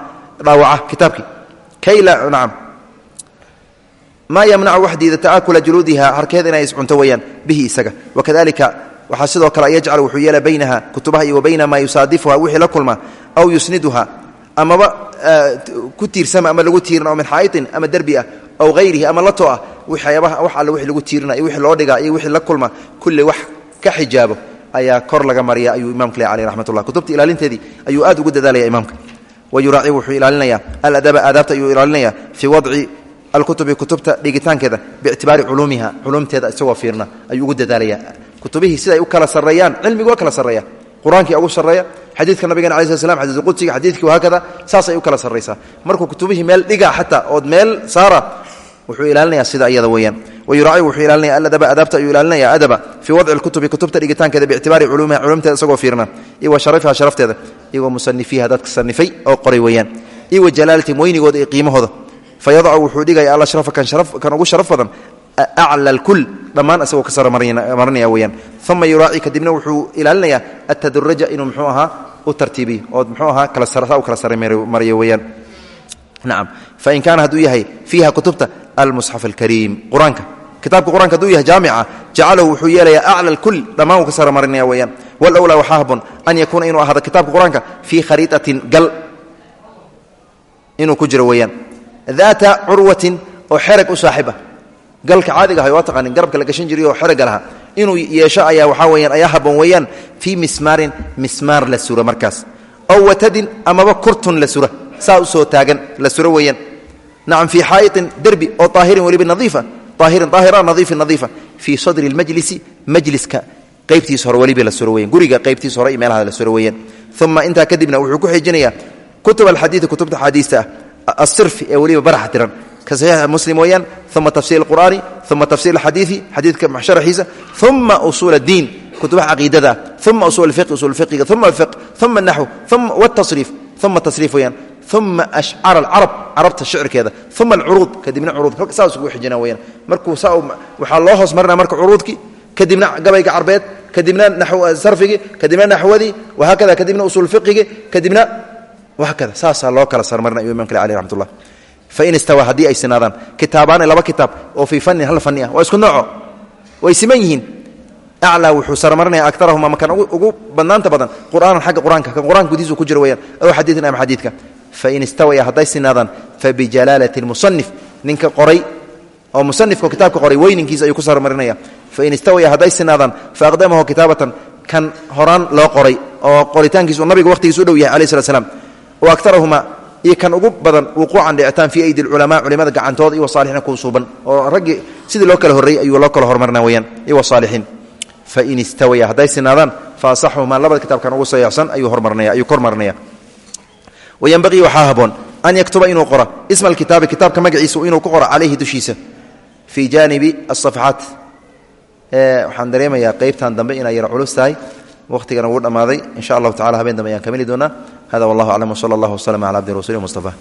maa yamnacu waxdiida ta'akula juluudiha harkeeda inay iscunto weyaan bihi isaga. Wakadalika waxaa sidoo kale yajcal wuxuu yeela baynaha kutubaha iyo wa bayna maa yusaadifuha wixii la kulma aw yusniduha amaba ku tiirsama ama lagu tiirina oo min xaa'itin ama derbi ah aw hayrihi ama la to ah waxyaabaha wax alle wixii lagu tiirina iyo wixii loo dhigaa iyo wixii la kulma kulli wax ka xijaabo ayaa kor laga mariya ayuu imamka le aleh raxmat ullah kutubta ilaalinteedii ayuu aad ugu dadaalaya imaamka. Wa yuraaci wuxuu ilaalinaya aladaba aadaabta ayuu ilaalinaya fii wadci alkutubi kutubta dhigitaankeeda biictibaari culuumiha culumteeda isagoo fiirna ayuu ugu dadaalaya. Kutubihii siday u kala sarreeyaan cilmigu waa kala sarreeya qur'aankii ugu sarreeya xadiidka nabigena alai sl slam xadiis qudsiga xadiidkii wahaakada saasay u kala sarraysaa markuu kutubihii meel dhiga xataa ood meel saara wuxuu ilaalinayaa sida iyada weeyaan. Wayuraaci wuxuu ilaalinaya aladaba adaabta ayuu ilaalinaya adaba. Fii wadci lkutubi kutubta dhigitaankeeda biictibaari culuumiha culumteeda isagoo fiirna. Iyo wa sharafiha sharafteeda iyo wa musanifiiha dadka sanifay oo qoray weeyaan. Iyo wa jalaalatihim weynigooda iyo qiimahooda fayadacu wuxuu dhigaya alashrafa kan ugu sharaf badan acla alkul dhammaan isagoo ka saro marinaya weyaan uma yuraaci kadibna wuxuu ilaalinayaa ataduraja inuu mxuu ahaa u tartiibiyo ood mxuu ahaa kala u kala sara mariyo weyaan nacam fain kaana hadduu yahay fiiha kutubta almusxaf alkariim qur'aanka. Kitaabka qur'anka haduu yahay jaamica jacalahu wuxuu yeelayaa acla alkul dhammaan uu ka saro marinaya weyaan walowlaa waxaa habboon an yakuuna inuu ahaado kitaabka qur'aanka fii khariiطatin gal inuu ku jiro weyaan daata curwatin oo xerag u saaxiib ah galka caadiga ahay waa taqaanin garabka la gashan jiray oo xeragga lahaa inuu yeesho ayaa waxaa weyaan ayaa habboon weeyaan fii mismaarin mismaar la sura markaas. Ow watadin amaba kurtun la sura saa u soo taagan la suro weeyaan. Nacam fii xaa'iطin derbi oo aahirin weliba nadiifa aahirin aahira nadiifin nadiifa. Fii sadri اlmajlisi majliska qaybtiisa hore weliba la suro weyan guriga qaybtiisa hore iyo meelaha la suro weeyaan. Ah asirfi ee weliba baraxa tiran ka saxiixa muslim weeyaan uma tafsir اlqur'aani uma tafsir اlxadiidi xadiidka sharaxiisa uma usuul اddiin kutubaha caqiidada uma usul fiqi usul fiqiga uma alfiq uma naxw uma wtasriif uma tasriif weyaan uma ashcara alcarab carabta shicirkeeda uma alcuruud kadibna curuud saas ugu xijina weyaan markuu saa waxaa loo hoos marinaya marka curuudkii kadibna gabayga carbeed kadibna sarfigii kadibna naxwadii wahaakada kadibna usuul fiqigii kadibna wahaakada saasaa loo kala sarmarina imamka aleh raxmat ullah fain istawa haddii ay sinaadaan kitaabaani laba kitaab oo fii fannin hal fanni ah waa isku nooco way siman yihiin. Aclaa wuxuu sarmarinaya akarahuma makan ugu badnaanta badan qur'aanan xagga qur'aanka kan qur'anka gudihiisu ku jira weyaan aw xadiidan ama xadiidka. Fain istawaya hadday sinaadaan fabijalaalati lmusanif ninka qoray oo musanifka kitaabka qoray weyninkiisa ayuu ku sarmarinaya fain istawaya hadday sinaadaan faaqdamahu kitaabatan kan horaan loo qoray oo qoritaankiisu nabiga waqtigiis u dhow yahay alayh slat slam wa akarahuma iyo ugu badan wuquucan dhicitaan fii aydi lculamaa culimada gacantooda iyo wasaalixiina ku suuban. Oo raggii sidii loo kala horreeyey ayuu loo kala hormarina weyaan iyo wasaalixiin. Fain istawaya hadday sinaadaan fa asaxuhumaa labada kitaabkan ugu sayaxsan ayuu kormarinaya wayanbaqii waxaa haboon an yaktuba inuu qora isma alkitaabi kitaabka magaciisa inuu ku qoro calayhi dushiisa. Fii jaanibi asafxaat waxaan dareemayaa qeybtan dambe inay yar culus tahay. Waqhtigana wuu dhammaaday. In sha allahu tacala habeen dambe ayaan kamili doonaa hada wallahu aclam wsala allah waslama cala abdi rasuuli mustafa